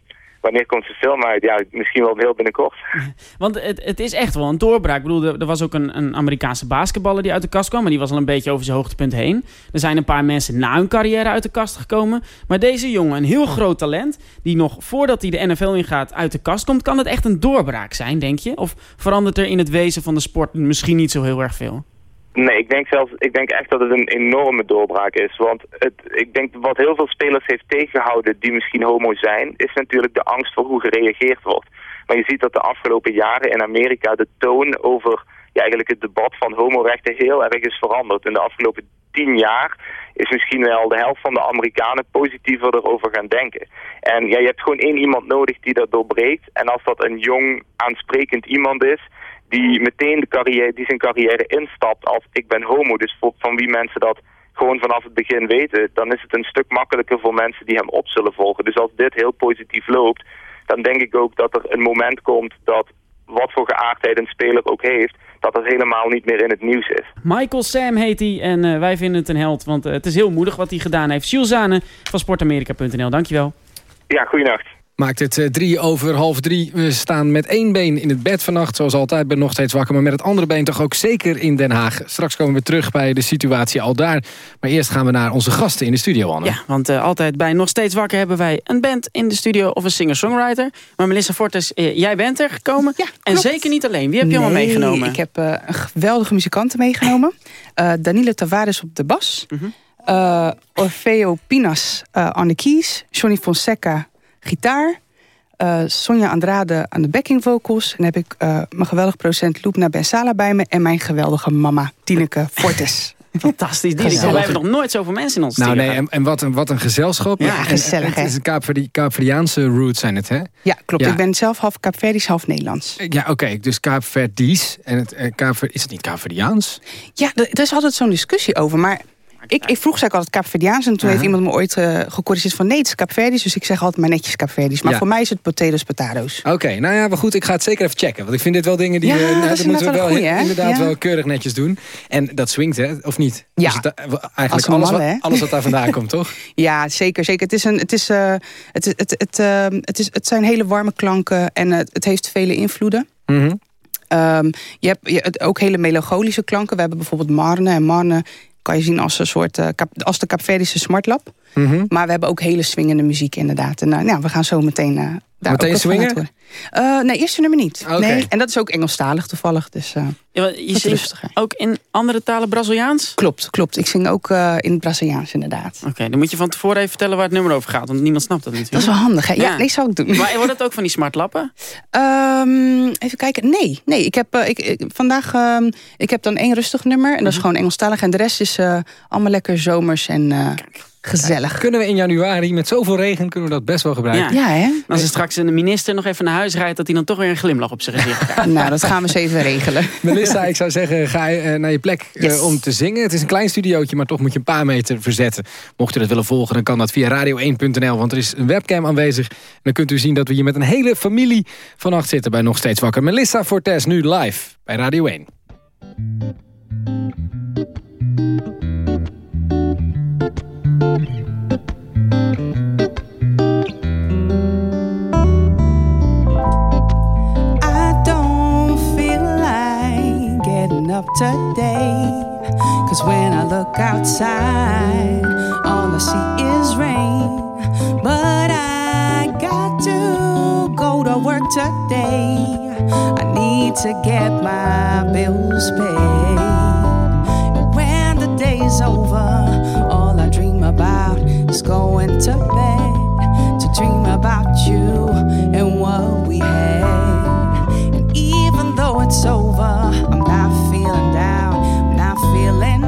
wanneer komt de film uit? Ja, misschien wel heel binnenkort. <laughs> Want het, het is echt wel een doorbraak. Ik bedoel, er, er was ook een, een Amerikaanse basketballer die uit de kast kwam. Maar die was al een beetje over zijn hoogtepunt heen. Er zijn een paar mensen na hun carrière uit de kast gekomen. Maar deze jongen, een heel groot talent. Die nog voordat hij de NFL ingaat uit de kast komt. Kan het echt een doorbraak zijn, denk je? Of verandert er in het wezen van de sport misschien niet zo heel erg veel? Nee, ik denk zelfs, ik denk echt dat het een enorme doorbraak is. Want het, ik denk wat heel veel spelers heeft tegengehouden die misschien homo zijn, is natuurlijk de angst voor hoe gereageerd wordt. Maar je ziet dat de afgelopen jaren in Amerika de toon over ja, eigenlijk het debat van homorechten heel erg is veranderd. In de afgelopen tien jaar is misschien wel de helft van de Amerikanen positiever erover gaan denken. En ja, je hebt gewoon één iemand nodig die dat doorbreekt. En als dat een jong, aansprekend iemand is, die meteen de carrière, die zijn carrière instapt als ik ben homo, dus voor, van wie mensen dat gewoon vanaf het begin weten, dan is het een stuk makkelijker voor mensen die hem op zullen volgen. Dus als dit heel positief loopt, dan denk ik ook dat er een moment komt dat wat voor geaardheid een speler ook heeft, dat dat helemaal niet meer in het nieuws is. Michael Sam heet hij en eh, wij vinden het een held. Want eh, het is heel moedig wat hij gedaan heeft. Jules Zane van sportamerika.nl, dankjewel. Ja, goeienacht. Maakt het eh, drie over half drie. We staan met één been in het bed vannacht. Zoals altijd ben ik nog steeds wakker. Maar met het andere been toch ook zeker in Den Haag. Straks komen we terug bij de situatie al daar. Maar eerst gaan we naar onze gasten in de studio, Anne. Ja, want eh, altijd bij Nog Steeds Wakker hebben wij een band in de studio of een singer-songwriter. Maar Melissa Fortes, eh, jij bent er gekomen. Ja, en zeker niet alleen. Wie heb je allemaal meegenomen? Ik heb eh, een geweldige muzikanten meegenomen. <laughs> Eh Danilo Tavares op de bas. Mhm. Eh, Orfeo Pinas eh, aan de keys. Johnny Fonseca gitaar. eh, Sonja Andrade aan de backing vocals. En dan heb ik eh, mijn geweldige producent Loepna Bensala bij me. En mijn geweldige mama Tineke Fortes. <laughs> Fantastisch. Die, wij hebben nog nooit zoveel mensen in ons Nou nee, en, en wat, een, wat een gezelschap. Ja, En- gezellig, en, hè? Het is een Kaapverdi- Kaapverdiaanse roots zijn het, hè? Ja, klopt. Ja. Ik ben zelf half Kaapverdisch, half Nederlands. Ja, oké. dus Kaapverdies. En het, eh, Kaapver, is het niet Kaapverdiaans? Ja, er er is altijd zo'n discussie over. Maar ik, ik vroeg zei ik altijd Kaapverdiaans. En toen heeft iemand me ooit eh, gecorrigeerd van nee, het is Kaapverdisch. Dus ik zeg altijd maar netjes Kaapverdisch. Maar Ja. voor mij is het potatoes potatoes. Oké, nou ja, maar goed, ik ga het zeker even checken. Want ik vind dit wel dingen die Ja, we, nou, dat moeten we wel goeie, inderdaad Ja. wel keurig netjes doen. En dat swingt, hè? Of niet? Ja. Dus het, eh, eigenlijk alles, wat, alles wat daar vandaan <laughs> komt, toch? Ja, zeker. zeker. Het, is een, het, is, eh, het, het, het, het, eh, het, is, het zijn hele warme klanken. En het, het heeft vele invloeden. Mhm. Ehm, je hebt je, ook hele melancholische klanken. We hebben bijvoorbeeld Marne. En Marne kan je zien als een soort eh, als de Kaapverdische smartlap. Mhm. Maar we hebben ook hele swingende muziek inderdaad. En eh, nou, we gaan zo meteen eh daar Meteen ook swingen? Eh, nee, eerste nummer niet. Nee, en dat is ook Engelstalig toevallig. Dus eh, Ja, je zingt rustiger. ook in andere talen Braziliaans? klopt, klopt. Ik zing ook eh, in het Braziliaans inderdaad. Oké, dan moet je van tevoren even vertellen waar het nummer over gaat. Want niemand snapt dat natuurlijk. Dat is wel handig, hè? Ja, Ja. nee, zou ik doen. Maar wordt het ook van die smartlappen? Ehm, even kijken. Nee, nee. Ik heb ik, ik- vandaag. ehm, ik heb dan één rustig nummer en dat is gewoon Engelstalig en de rest is eh, allemaal lekker zomers en eh, gezellig. Kunnen we in januari met zoveel regen kunnen we dat best wel gebruiken? Ja, hè? Als er straks een minister nog even naar huis rijdt... dat hij dan toch weer een glimlach op zijn gezicht krijgt. Nou, dat gaan we eens even regelen. <laughs> Melissa, ik zou zeggen, ga je, eh, naar je plek eh, Yes. om te zingen. Het is een klein studiootje, maar toch moet je een paar meter verzetten. Mocht u dat willen volgen, dan kan dat via radio1.nl. Want er is een webcam aanwezig. En dan kunt u zien dat we hier met een hele familie vannacht zitten... bij Nog Steeds Wakker. Melissa Fortes, nu live bij Radio 1. Today. Cause when I look outside, all I see is rain. But I got to go to work today. I need to get my bills paid. And when the day's over, all I dream about is going to bed to dream about you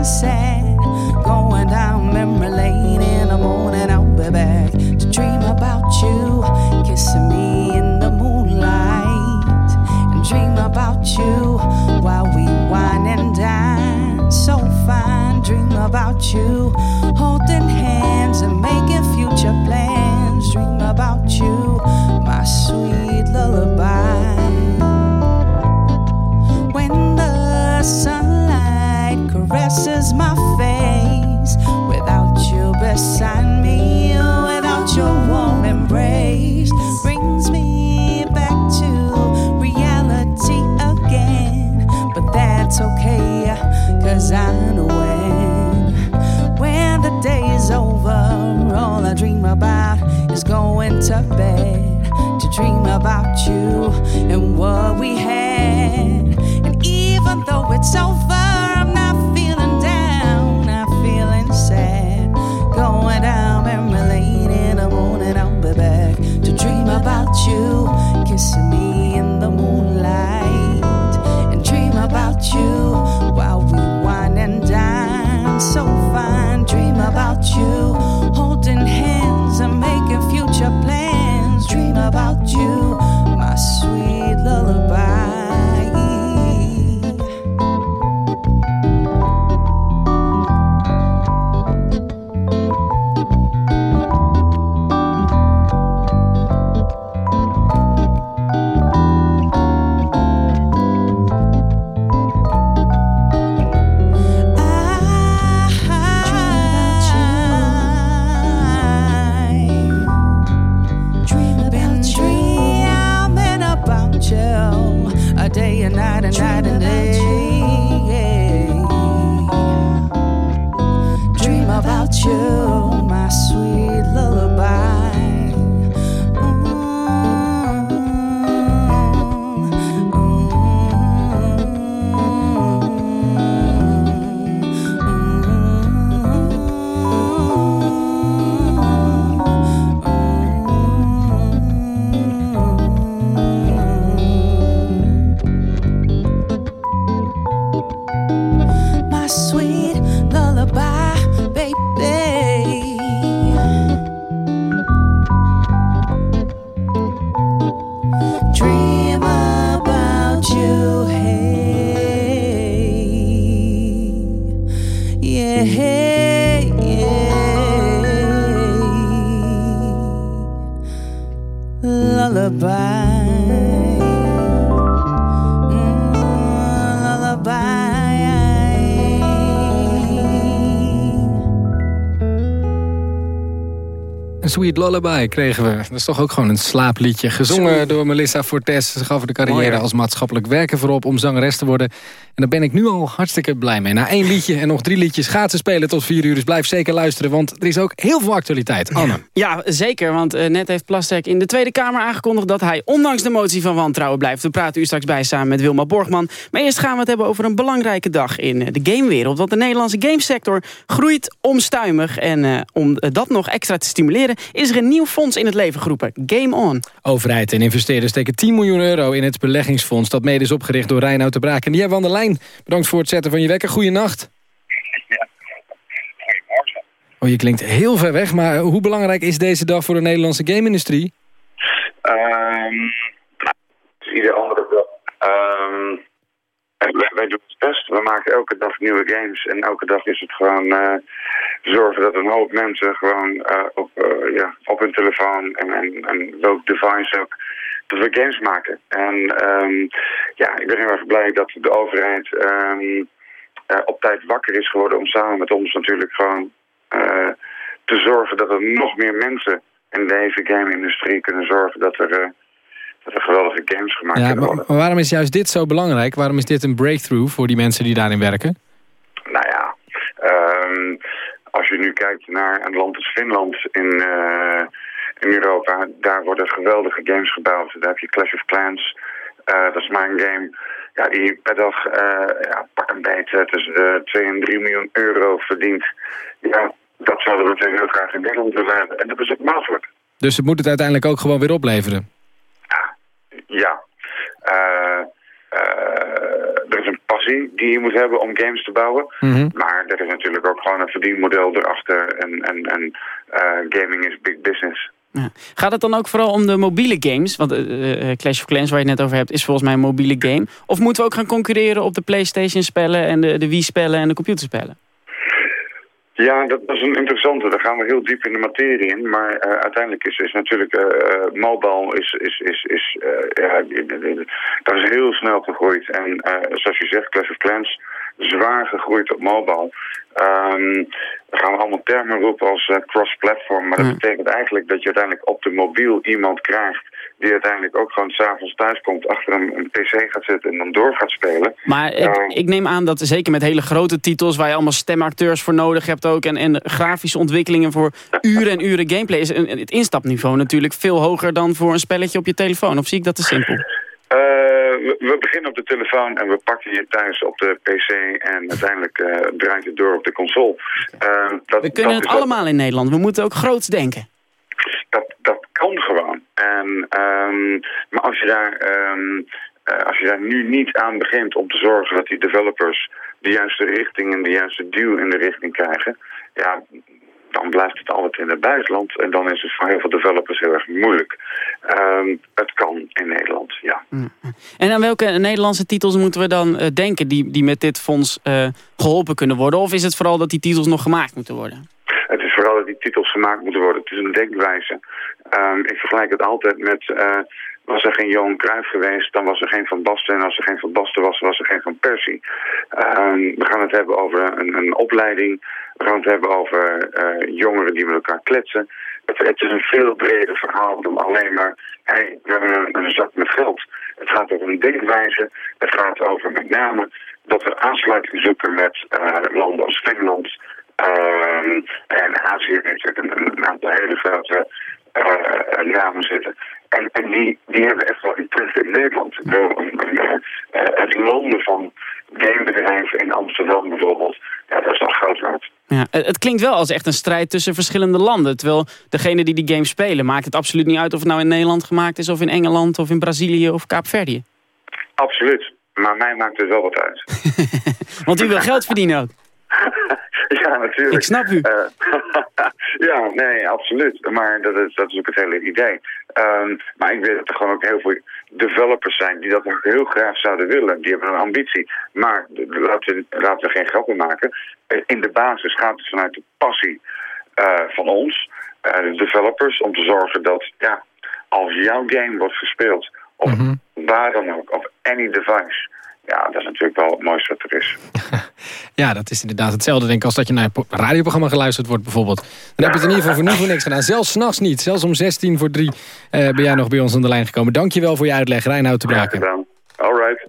sad. Going down memory lane in the morning, I'll be back to dream about you, kissing me in the moonlight, and dream about you while we wine and dine. So fine, dream about you, holding hands and making future plans. Dream about you, my sweet lullaby. To bed to dream about you and what we had. And even though it's over, I'm not feeling down, not feeling sad. Going down memory lane in the morning, I'll be back to dream about you, Lullaby. Sweet Lullaby kregen we. Dat is toch ook gewoon een slaapliedje. Gezongen door Melissa Fortes. Ze gaf de carrière als maatschappelijk werker voorop om zangeres te worden. En daar ben ik nu al hartstikke blij mee. Na één liedje en nog drie liedjes gaat ze spelen tot vier uur. Dus blijf zeker luisteren, want er is ook heel veel actualiteit. Anne. Ja, zeker. Want eh, net heeft Plasterk in de Tweede Kamer aangekondigd... dat hij ondanks de motie van wantrouwen blijft. We praten u straks bij samen met Wilma Borgman. Maar eerst gaan we het hebben over een belangrijke dag in eh, de gamewereld. Want de Nederlandse gamesector groeit omstuimig. En eh, om dat nog extra te stimuleren... is er een nieuw fonds in het leven geroepen. Game On. Overheid en investeerders steken 10 miljoen euro in het beleggingsfonds... dat mede is opgericht door Reinoud de Braak. En die hebben we aan de lijn. Bedankt voor het zetten van je wekker. Goeienacht. Oh, je klinkt heel ver weg, maar hoe belangrijk is deze dag voor de Nederlandse game-industrie? Is ieder andere dag. Ehm, wij, doen het best. We maken elke dag nieuwe games. En elke dag is het gewoon eh, zorgen dat een hoop mensen gewoon eh, op, eh, ja, op hun telefoon en, en, welk device ook, dat we games maken. En ehm, ja, ik ben heel erg blij dat de overheid eh, op tijd wakker is geworden om samen met ons natuurlijk gewoon te zorgen dat er nog meer mensen in deze game-industrie kunnen zorgen dat er geweldige games gemaakt Ja, maar, worden. maar waarom is juist dit zo belangrijk? Waarom is dit een breakthrough voor die mensen die daarin werken? Nou ja, ehm, als je nu kijkt naar een land als Finland in, eh, in Europa, daar worden geweldige games gebouwd. Daar heb je Clash of Clans, eh, dat is maar een game ja, die per dag eh, ja, pak een beetje tussen de 2 en 3 miljoen euro verdient. Ja, dat zouden we natuurlijk heel graag in Nederland willen hebben. En dat is ook mogelijk. Dus het moet het uiteindelijk ook gewoon weer opleveren. Ja. Eh, eh, er is een passie die je moet hebben om games te bouwen. Mhm. Maar er is natuurlijk ook gewoon een verdienmodel erachter. En, en, en eh, gaming is big business. Ja. Gaat het dan ook vooral om de mobiele games? Want Clash of Clans, waar je het net over hebt, is volgens mij een mobiele game. Of moeten we ook gaan concurreren op de PlayStation-spellen en de, de Wii-spellen en de computerspellen? Ja, dat is een interessante. Daar gaan we heel diep in de materie in. Maar eh, uiteindelijk is, is natuurlijk eh, eh, mobile is, is, is, is, ja, dat is heel snel gegroeid. En zoals je zegt, Clash of Clans, zwaar gegroeid op mobile. Dan gaan we allemaal termen roepen als cross-platform. Maar dat betekent eigenlijk dat je uiteindelijk op de mobiel iemand krijgt... die uiteindelijk ook gewoon s'avonds thuis komt, achter een, een pc gaat zitten en dan door gaat spelen. Maar ik, Ehm, ik neem aan dat zeker met hele grote titels... waar je allemaal stemacteurs voor nodig hebt ook... en, en grafische ontwikkelingen voor uren en uren gameplay... is een- het instapniveau natuurlijk veel hoger dan voor een spelletje op je telefoon. Of zie ik dat te simpel? Eh, we, we beginnen op de telefoon en we pakken je thuis op de pc en uiteindelijk eh, draait het door op de console. Eh, dat, We kunnen dat het allemaal in Nederland. We moeten ook groots denken. Dat, dat. En, ehm, maar als je, daar, ehm, eh, als je daar nu niet aan begint om te zorgen dat die developers de juiste richting en de juiste duw in de richting krijgen, ja, dan blijft het altijd in het buitenland. En dan is het voor heel veel developers heel erg moeilijk. Ehm, het kan in Nederland, ja. En aan welke Nederlandse titels moeten we dan eh, denken... Die, die met dit fonds eh, geholpen kunnen worden? Of is het vooral dat die titels nog gemaakt moeten worden? Vooral die titels gemaakt moeten worden. Het is een denkwijze. Ehm, ik vergelijk het altijd met... eh, was er geen Johan Cruijff geweest, dan was er geen Van Basten. En als er geen Van Basten was, was er geen Van Persie. Ehm, we gaan het hebben over een, een opleiding. We gaan het hebben over eh, jongeren die met elkaar kletsen. Het, is een veel breder verhaal dan alleen maar... Hey, we hebben een, een zak met geld. Het gaat over een denkwijze. Het gaat over met name dat we aansluiting zoeken met eh, landen als Finland... Ehm, en Azië natuurlijk een, een aantal hele grote eh, namen zitten. En, en die, die hebben echt wel interesse in Nederland. Eh, eh, het londen van gamebedrijven in Amsterdam bijvoorbeeld, ja, dat is al groot waard. Ja, het het klinkt wel als echt een strijd tussen verschillende landen. Terwijl degene die die game spelen... maakt het absoluut niet uit of het nou in Nederland gemaakt is... of in Engeland, of in Brazilië, of Kaapverdië. Absoluut. Maar mij maakt het wel wat uit. <laughs> Want u wil geld verdienen ook. <laughs> ja, natuurlijk. Ik snap u. Eh, <laughs> ja, nee, absoluut. Maar dat is, dat is ook het hele idee. Ehm, maar ik weet dat er gewoon ook heel veel developers zijn die dat nog heel graag zouden willen. Die hebben een ambitie. Maar laten we, laten we geen grappen maken. Eh, In de basis gaat het vanuit de passie eh, van ons, de developers, om te zorgen dat ja, als jouw game wordt gespeeld, of waar dan ook, op any device, ja, dat is natuurlijk wel het mooiste wat er is. <laughs> Ja, dat is inderdaad hetzelfde denk ik als dat je naar een radioprogramma geluisterd wordt bijvoorbeeld. Dan heb je het in ieder geval voor nu voor niks gedaan. Zelfs s'nachts niet. Zelfs om 16 voor 3 eh, ben jij nog bij ons aan de lijn gekomen. Dankjewel voor je uitleg, Reinoud te Braken. All right.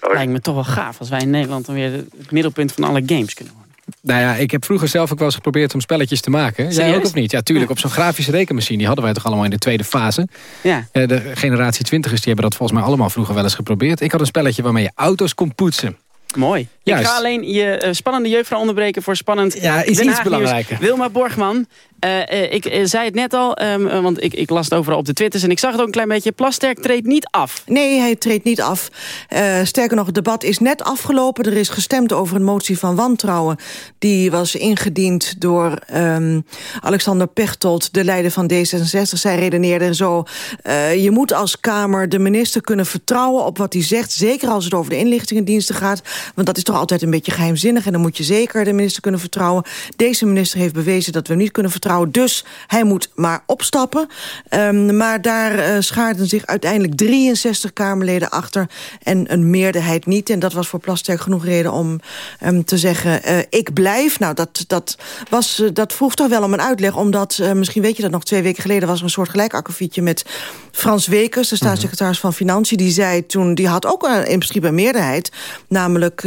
<laughs> Lijkt me toch wel gaaf als wij in Nederland dan weer het middelpunt van alle games kunnen worden. Nou ja, ik heb vroeger zelf ook wel eens geprobeerd om spelletjes te maken. Jij ook of niet? Ja, tuurlijk. Op zo'n grafische rekenmachine. Die hadden wij toch allemaal in de tweede fase. Ja. Eh, de generatie twintigers die hebben dat volgens mij allemaal vroeger wel eens geprobeerd. Ik had een spelletje waarmee je auto's kon poetsen. Mooi. Juist. Ik ga alleen je eh, spannende jeugdvrouw onderbreken voor spannend Ja, is iets belangrijker. Wilma Borgman, eh, eh, ik zei het net al, ehm, eh, want ik, ik las het overal op de twitters... en ik zag het ook een klein beetje, Plasterk treedt niet af. Nee, hij treedt niet af. Eh, sterker nog, het debat is net afgelopen. Er is gestemd over een motie van wantrouwen. Die was ingediend door ehm, Alexander Pechtold, de leider van D66. Zij redeneerde zo... eh, je moet als Kamer de minister kunnen vertrouwen op wat hij zegt... zeker als het over de inlichtingendiensten gaat. Want dat is toch altijd een beetje geheimzinnig... en dan moet je zeker de minister kunnen vertrouwen. Deze minister heeft bewezen dat we hem niet kunnen vertrouwen... dus hij moet maar opstappen. Um, maar daar uh, schaarden zich uiteindelijk 63 Kamerleden achter... en een meerderheid niet. En dat was voor Plasterk genoeg reden om um, te zeggen... Uh, ik blijf. Nou, dat, dat, was, uh, dat vroeg toch wel om een uitleg... omdat, misschien weet je dat nog, twee weken geleden... was er een soort gelijkakkefietje met Frans Wekers... de staatssecretaris van Financiën, die zei toen... die had ook in principe een meerderheid... namelijk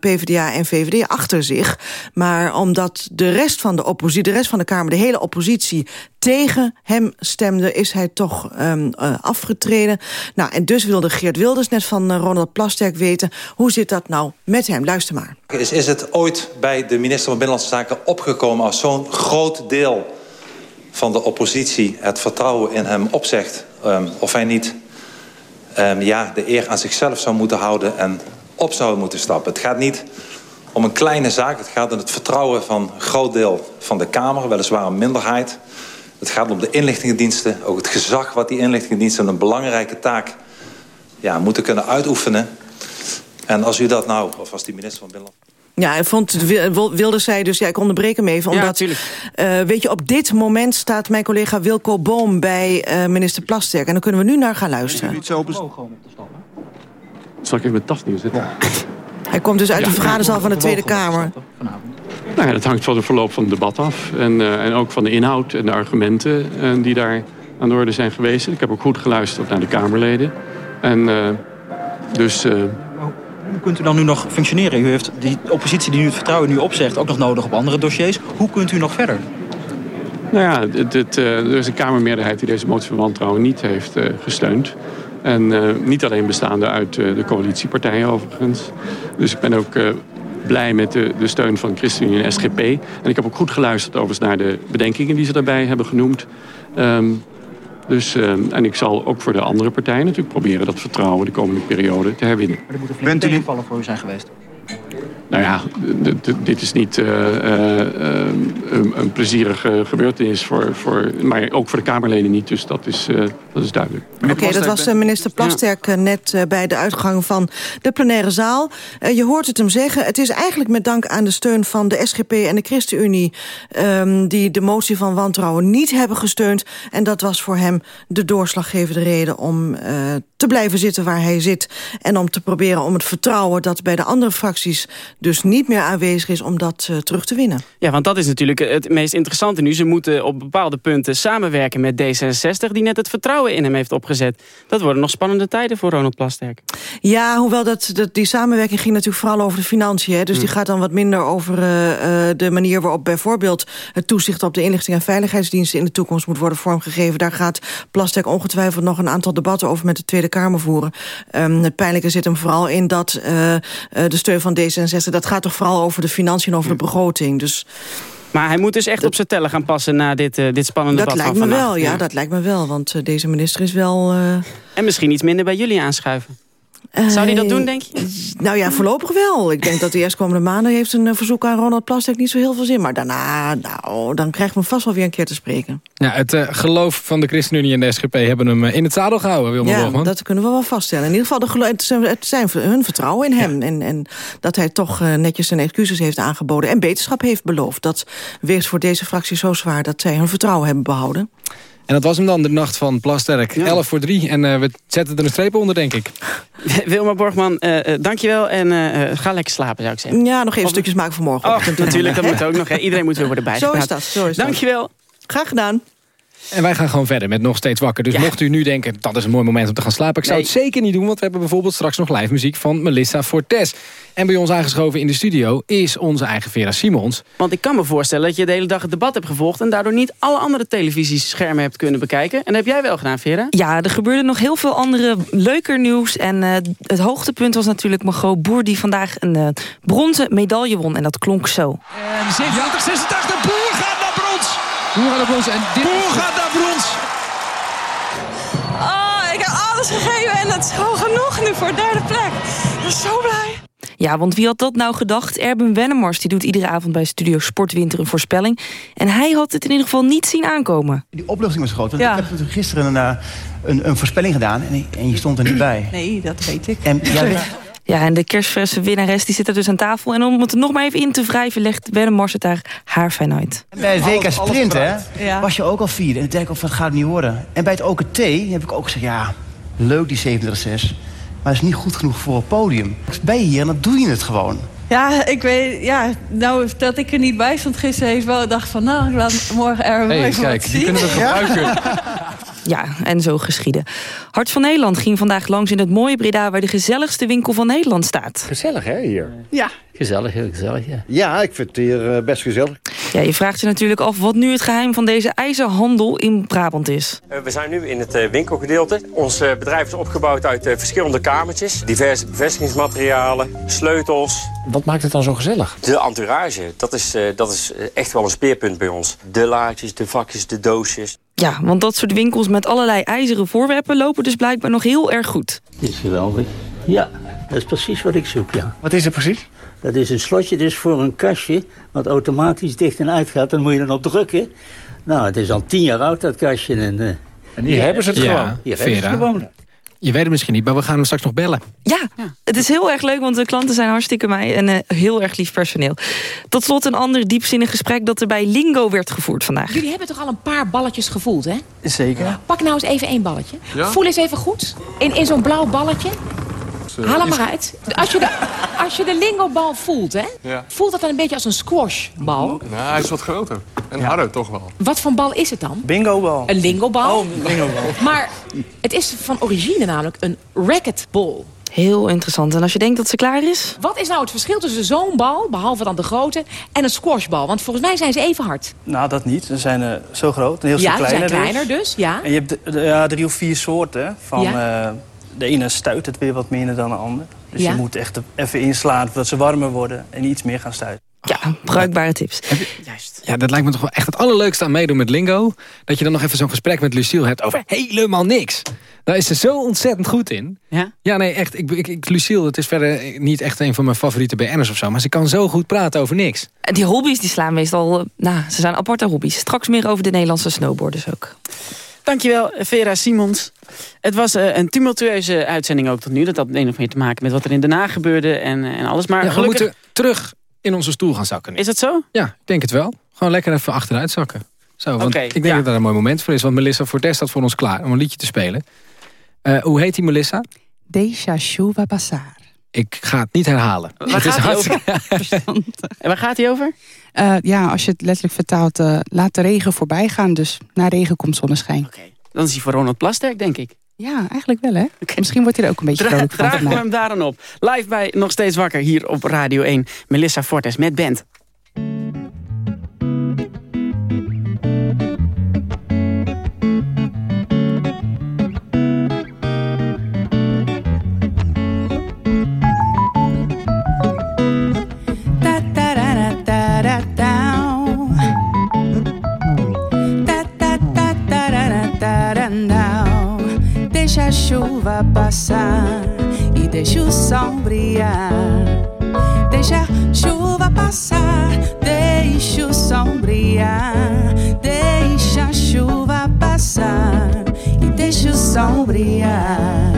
PvdA en VVD achter zich. Maar omdat de rest van de oppositie, de rest van de Kamer... de hele oppositie tegen hem stemde, is hij toch um, uh, afgetreden. Nou, en dus wilde Geert Wilders net van uh, Ronald Plasterk weten... hoe zit dat nou met hem? Luister maar. Is, is het ooit bij de minister van Binnenlandse Zaken opgekomen... als zo'n groot deel van de oppositie het vertrouwen in hem opzegt... Um, of hij niet um, ja, de eer aan zichzelf zou moeten houden... en op zou moeten stappen. Het gaat niet om een kleine zaak. Het gaat om het vertrouwen van een groot deel van de Kamer. Weliswaar een minderheid... Het gaat om de inlichtingendiensten, ook het gezag wat die inlichtingendiensten een belangrijke taak ja, moeten kunnen uitoefenen. En als u dat nou, of als die minister van Binnenland... Ja, hij vond, wilde zij dus, ja, ik onderbreek hem even. Omdat, ja, uh, weet je, op dit moment staat mijn collega Wilco Boom bij uh, minister Plasterk. En dan kunnen we nu naar gaan luisteren. Niet zo Zal ik even met tas neerzetten? Ja. Hij komt dus uit ja, de vergaderzaal van de Tweede Kamer. Nou ja, dat hangt van de verloop van het debat af. En, uh, en ook van de inhoud en de argumenten uh, die daar aan de orde zijn geweest. Ik heb ook goed geluisterd naar de Kamerleden. En uh, dus... Hoe kunt u dan nu nog functioneren? U heeft die oppositie die nu het vertrouwen nu opzegt ook nog nodig op andere dossiers. Hoe kunt u nog verder? Nou ja, het, het, er is een Kamermeerderheid die deze motie van wantrouwen niet heeft gesteund. En uh, niet alleen bestaande uit uh, de coalitiepartijen overigens. Dus ik ben ook uh, blij met de, de, steun van ChristenUnie en SGP. En ik heb ook goed geluisterd overigens naar de bedenkingen die ze daarbij hebben genoemd. Um, dus, en ik zal ook voor de andere partijen natuurlijk proberen dat vertrouwen de komende periode te herwinnen. Maar er moeten flinke tegenvallen voor u zijn geweest. Nou ja, dit is niet uh, uh, een, een, plezierige gebeurtenis, voor, voor, maar ook voor de Kamerleden niet. Dus dat is, uh, dat is duidelijk. Oké, okay, dat was minister Plasterk ja. net bij de uitgang van de plenaire zaal. je hoort het hem zeggen, het is eigenlijk met dank aan de steun van de SGP en de ChristenUnie... Um, die de motie van wantrouwen niet hebben gesteund. En dat was voor hem de doorslaggevende reden om te blijven zitten waar hij zit. En om te proberen om het vertrouwen dat bij de andere fracties dus niet meer aanwezig is om dat uh, terug te winnen. Ja, want dat is natuurlijk het meest interessante nu. Ze moeten op bepaalde punten samenwerken met D66... die net het vertrouwen in hem heeft opgezet. Dat worden nog spannende tijden voor Ronald Plasterk. Ja, hoewel dat, dat, die samenwerking ging natuurlijk vooral over de financiën. Hè, dus mm. die gaat dan wat minder over uh, uh, de manier waarop bijvoorbeeld... het toezicht op de inlichting en veiligheidsdiensten... in de toekomst moet worden vormgegeven. Daar gaat Plasterk ongetwijfeld nog een aantal debatten over met de Tweede Kamer voeren. Um, het pijnlijke zit hem vooral in dat de steun van D66... dat gaat toch vooral over de financiën en over de begroting. Dus... Maar hij moet dus echt op zijn tellen gaan passen na dit, uh, dit spannende dat debat lijkt me wel, ja, ja, dat lijkt me wel. Want uh, deze minister is wel... En misschien iets minder bij jullie aanschuiven. Zou hij dat doen, denk je? Nou ja, voorlopig wel. Ik denk dat de eerstkomende maanden heeft een verzoek aan Ronald Plasterk niet zo heel veel zin. Maar daarna, nou, dan krijgt men vast wel weer een keer te spreken. Ja, het uh, geloof van de ChristenUnie en de SGP hebben hem in het zadel gehouden, Wilma Ja, Borgman. dat kunnen we wel vaststellen. In ieder geval, de het, zijn, het zijn hun vertrouwen in hem. Ja. En, en dat hij toch uh, netjes zijn excuses heeft aangeboden. En beterschap heeft beloofd. Dat weegt voor deze fractie zo zwaar dat zij hun vertrouwen hebben behouden. En dat was hem dan, de nacht van Plasterk. Ja. 11 voor 3. En uh, we zetten er een streep onder, denk ik. <laughs> Wilma Borgman, uh, uh, dankjewel. En ga lekker slapen, zou ik zeggen. Ja, nog even of... stukjes maken voor morgen. Oh, natuurlijk, dat moet ook nog. Hè. Iedereen moet weer worden bijgepraat. Zo is dat, zo is dat. Dankjewel. Graag gedaan. En wij gaan gewoon verder met Nog Steeds Wakker. Dus ja. mocht u nu denken, dat is een mooi moment om te gaan slapen... ik zou nee. het zeker niet doen, want we hebben bijvoorbeeld straks nog live muziek... van Melissa Fortes. En bij ons aangeschoven in de studio is onze eigen Vera Simons. Want ik kan me voorstellen dat je de hele dag het debat hebt gevolgd... en daardoor niet alle andere televisieschermen hebt kunnen bekijken. En dat heb jij wel gedaan, Vera? Ja, er gebeurde nog heel veel andere leuker nieuws. En uh, het hoogtepunt was natuurlijk Margot Boer... die vandaag een uh, bronzen medaille won. En dat klonk zo. En 87, 86, Boer! Boer gaat naar brons. En dit Boer gaat naar brons. Oh, ik heb alles gegeven en dat is gewoon genoeg nu voor derde plek. Ik ben zo blij. Ja, want wie had dat nou gedacht? Erben Wennemars die doet iedere avond bij Studio Sportwinter een voorspelling. En hij had het in ieder geval niet zien aankomen. Die opluchting was groot. Want ja. ik heb natuurlijk gisteren een, een, een voorspelling gedaan en, en, je stond er niet bij. Nee, dat weet ik. En <laughs> jij, Ja, en de kerstverse winnares die zit er dus aan tafel. En om het er nog maar even in te wrijven, legt Wenne Mars het daar haar fijn uit. Bij het WK Sprint, hè, Ja. was je ook al vierde. En ik, of dat gaat het niet worden. En bij het OKT heb ik ook gezegd, ja, leuk die 37 maar het is niet goed genoeg voor het podium. Ben je hier en dan doe je het gewoon. Ja, ik weet, ja, nou dat ik er niet bij stond gisteren, heeft wel gedacht van, nou, ik laat morgen er Hey, even kijk, wat die kunnen we gebruiken. <laughs> Ja, <laughs> <laughs> en zo geschieden. Hart van Nederland ging vandaag langs in het mooie Breda... waar de gezelligste winkel van Nederland staat. Gezellig, hè, hier? Ja. Gezellig, heel gezellig, ja. Ja, ik vind het hier eh, best gezellig. Ja, je vraagt je natuurlijk af wat nu het geheim van deze ijzerhandel in Brabant is. Eh, We zijn nu in het eh, winkelgedeelte. Ons eh, bedrijf is opgebouwd uit eh, verschillende kamertjes. Diverse bevestigingsmaterialen, sleutels. Wat maakt het dan zo gezellig? De entourage, dat is, eh, dat is echt wel een speerpunt bij ons. De laadjes, de vakjes, de doosjes. Ja, want dat soort winkels met allerlei ijzeren voorwerpen... lopen dus blijkbaar nog heel erg goed. Dit is geweldig. Ja, dat is precies wat ik zoek, ja. Wat is het precies? Dat is een slotje dus voor een kastje... wat automatisch dicht en uit gaat. Dan moet je dan op drukken. Nou, het is al tien jaar oud, dat kastje. En, eh, En hier hebben ze het Ja, gewoon. Hier hebben ze het gewoon. Je weet het misschien niet, maar we gaan hem straks nog bellen. Ja, het is heel erg leuk, want de klanten zijn hartstikke mij... en eh, heel erg lief personeel. Tot slot een ander diepzinnig gesprek... dat er bij Lingo werd gevoerd vandaag. Jullie hebben toch al een paar balletjes gevoeld, hè? Zeker. Pak nou eens even één balletje. Ja. Voel eens even goed. In, in zo'n blauw balletje. Haal hem maar uit. Als je de, als je de lingobal voelt, hè? Ja. Voelt dat dan een beetje als een squashbal? Nou, hij is wat groter. En harder toch wel. Wat voor bal is het dan? Bingo-bal. Een lingobal? Oh, bingo-bal. <laughs> Maar het is van origine namelijk een racquetball. Heel interessant. En als je denkt dat ze klaar is... Wat is nou het verschil tussen zo'n bal, behalve dan de grote, en een squashbal? Want volgens mij zijn ze even hard. Nou, dat niet. Ze zijn eh, zo groot en heel Ja, veel ze zijn kleiner. kleiner dus, ja. En je hebt de- de- ja, drie of vier soorten. Van, Ja. eh, de ene stuit het weer wat minder dan de ander. Dus Ja. je moet echt even inslaan voordat ze warmer worden en iets meer gaan stuiten. Ja, bruikbare tips. Ja, dat lijkt me toch wel echt het allerleukste aan meedoen met Lingo. Dat je dan nog even zo'n gesprek met Lucille hebt over helemaal niks. Daar is ze zo ontzettend goed in. Ja? Ja, nee, echt. Ik, ik, ik- Lucille, het is verder niet echt een van mijn favoriete BN'ers of zo. Maar ze kan zo goed praten over niks. En Die hobby's die slaan meestal... eh, nou, ze zijn aparte hobby's. Straks meer over de Nederlandse snowboarders ook. Dankjewel, Vera Simons. Het was eh, een tumultueuze uitzending ook tot nu. Dat had een of meer te maken met wat er in Den Haag gebeurde en, eh, en alles. Maar Ja, we gelukkig... moeten terug in onze stoel gaan zakken nu. Is dat zo? Ja, ik denk het wel. Gewoon lekker even achteruit zakken. Zo, want ik denk ja. dat dat een mooi moment voor is. Want Melissa Fortes staat voor ons klaar om een liedje te spelen. Eh, hoe heet die Melissa? Deja Shuva Basar. Ik ga het niet herhalen. Waar Het is gaat hij hartstikke- <laughs> En waar gaat hij over? Eh, ja, als je het letterlijk vertaalt, eh, laat de regen voorbij gaan. Dus na regen komt zonneschijn. Dan is hij voor Ronald Plasterk, denk ik. Ja, eigenlijk wel hè. Misschien wordt hij er ook een beetje Dra vrolijk van. vandaag. hem daar dan op. Live bij Nog Steeds Wakker hier op Radio 1. Melissa Fortes met band. Chuva passar e deixa o sol brilhar. Deixa a chuva passar, deixa o sol brilhar. Deixa a chuva passar e deixa o sol brilhar.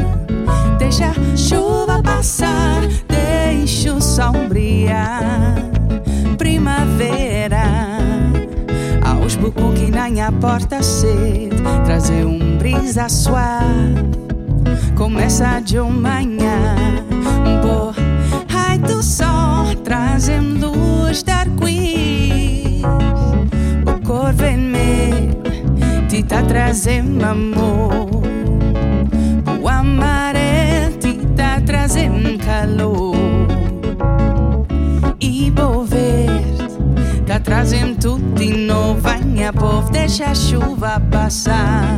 Deixa a chuva passar, deixa o sol brilhar. Primavera, aos poucos que na minha porta cedo, trazer um brisa suave. Começa de manhã, por raio do sol, trazem luz de arco-íris. O cor vermelho te tá trazendo amor. O amarelo te tá trazendo calor. E o verde tá trazendo tudo de novo. Vai, minha povo, deixa a chuva passar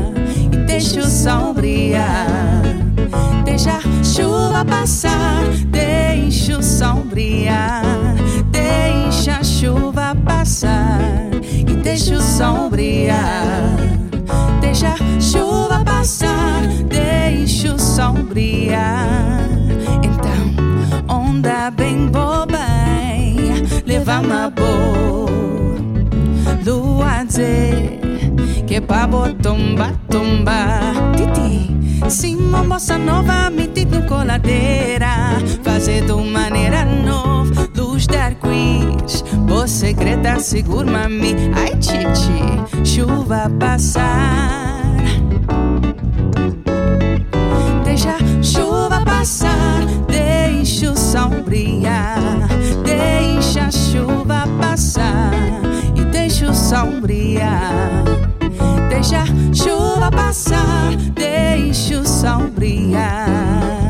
e deixa o sol brilhar. Deixa a chuva passar, deixa o sol brilhar. Deixa a chuva passar e deixa o sol brilhar. Deixa a chuva passar, deixa o sol brilhar. Então, onda bem boba, leva uma boa lua dizer que é pra botomba tomba titi Sim, uma bossa nova metida no coladeira, fazer de maneira nova. Luz de arco-íris, você grita, segura-me. Ai, titi, chuva passar. Deixa chuva passar, deixa o sol brilhar. Deixa a chuva passar e deixa o sol brilhar. Deixa a chuva passar, deixa o sol brilhar.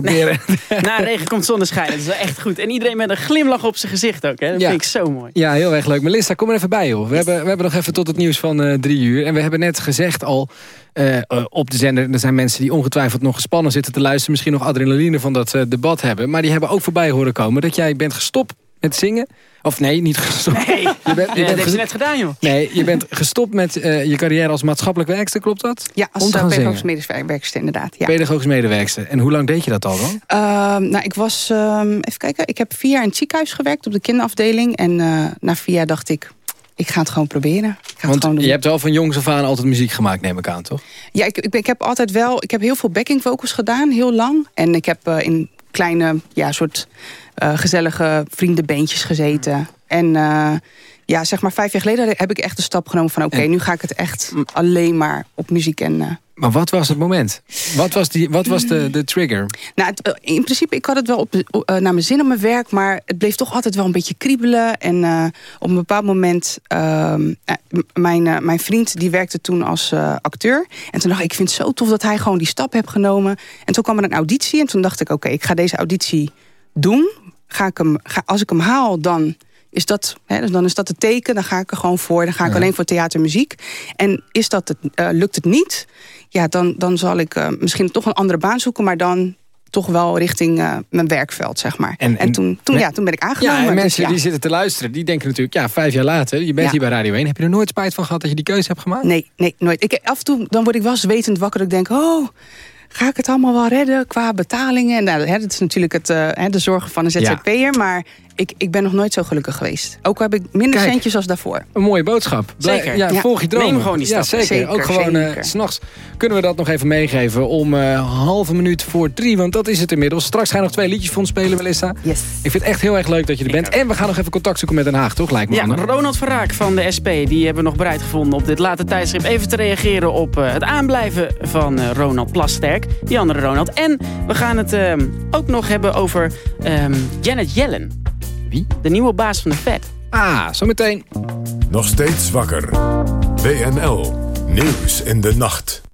Proberen. <laughs> Na regen komt zonneschijn. Dat is wel echt goed. En iedereen met een glimlach op zijn gezicht ook. Hè? Dat Ja. vind ik zo mooi. Ja, heel erg leuk. Melissa, kom er even bij, joh. We, hebben, we hebben nog even tot het nieuws van eh, drie uur. En we hebben net gezegd al eh, eh, op de zender... er zijn mensen die ongetwijfeld nog gespannen zitten te luisteren... misschien nog adrenaline van dat debat hebben. Maar die hebben ook voorbij horen komen dat jij bent gestopt met zingen. Of nee, niet <laughs> gestopt. Nee, je bent, je dat ges- ze net gedaan, joh. Nee, je bent gestopt met eh, je carrière als maatschappelijk werkster, klopt dat? Ja, als Om te gaan pedagogisch medewerkster inderdaad. Ja. Pedagogisch medewerkster. En hoe lang deed je dat al dan? Ehm, nou, ik was, ehm, even kijken, ik heb vier jaar in het ziekenhuis gewerkt op de kinderafdeling. En eh, na vier jaar dacht ik, ik ga het gewoon proberen. Ik ga het Want gewoon doen. je hebt wel van jongs af aan altijd muziek gemaakt, neem ik aan, toch? Ja, ik, ik, ben- ik heb altijd wel, ik heb heel veel backing vocals gedaan, heel lang. En ik heb eh, in kleine, ja, soort eh, gezellige vriendenbeentjes gezeten. En eh, ja, zeg maar vijf jaar geleden heb ik echt de stap genomen van... oké, nu ga ik het echt alleen maar op muziek en... Maar wat was het moment? Wat was, die, wat was de, de trigger? Nou, eh, in principe, ik had het wel op, eh, naar mijn zin op mijn werk... maar het bleef toch altijd wel een beetje kriebelen. En eh, op een bepaald moment... ehm, eh, mijn, mijn vriend die werkte toen als acteur. En toen dacht ik, ik vind het zo tof dat hij gewoon die stap heeft genomen. En toen kwam er een auditie. En toen dacht ik, oké, ik ga deze auditie doen. Ga ik hem, ga, als ik hem haal, dan is dat, hè, dus dan is dat het teken. Dan ga ik er gewoon voor. Dan ga ik Ja. alleen voor theater en muziek. En is dat het, eh, lukt het niet, ja, dan, dan zal ik eh, misschien toch een andere baan zoeken. Maar dan toch wel richting eh, mijn werkveld, zeg maar. En, en- toen, toen, ja, toen ben ik aangenomen. Ja, en Dus mensen ja. die zitten te luisteren, die denken natuurlijk... ja, vijf jaar later, je bent Ja. hier bij Radio 1. Heb je er nooit spijt van gehad dat je die keuze hebt gemaakt? Nee, nee, nooit. Ik, af en toe dan word ik wel zwetend wakker. Ik denk, oh, ga ik het allemaal wel redden qua betalingen? Nou, hè, dat is natuurlijk het, hè, de zorgen van een ZZP'er. Maar ik, ik ben nog nooit zo gelukkig geweest. Ook heb ik minder Kijk. centjes als daarvoor. Een mooie boodschap. Blij- Zeker. Ja, Ja. volg je dromen. Neem gewoon die ja, stap. zeker. Zeker, Ook gewoon eh, s s'nachts kunnen we dat nog even meegeven om eh halve minuut voor drie. Want dat is het inmiddels. Straks ga je nog twee liedjes voor ons spelen, Melissa. Yes. Ik vind het echt heel erg leuk dat je er bent. En we gaan nog even contact zoeken met Den Haag, toch? Lijkt me Ja, Anne? Ronald Verraak van de SP, die hebben we nog bereid gevonden op dit late tijdschrift. Even te reageren op eh, het aanblijven van Ronald Plasterk, die andere Ronald. En we gaan het ehm, ook nog hebben over ehm, Janet Yellen. De nieuwe baas van de Fed. Ah, zometeen. Nog steeds wakker. WNL. Nieuws in de nacht.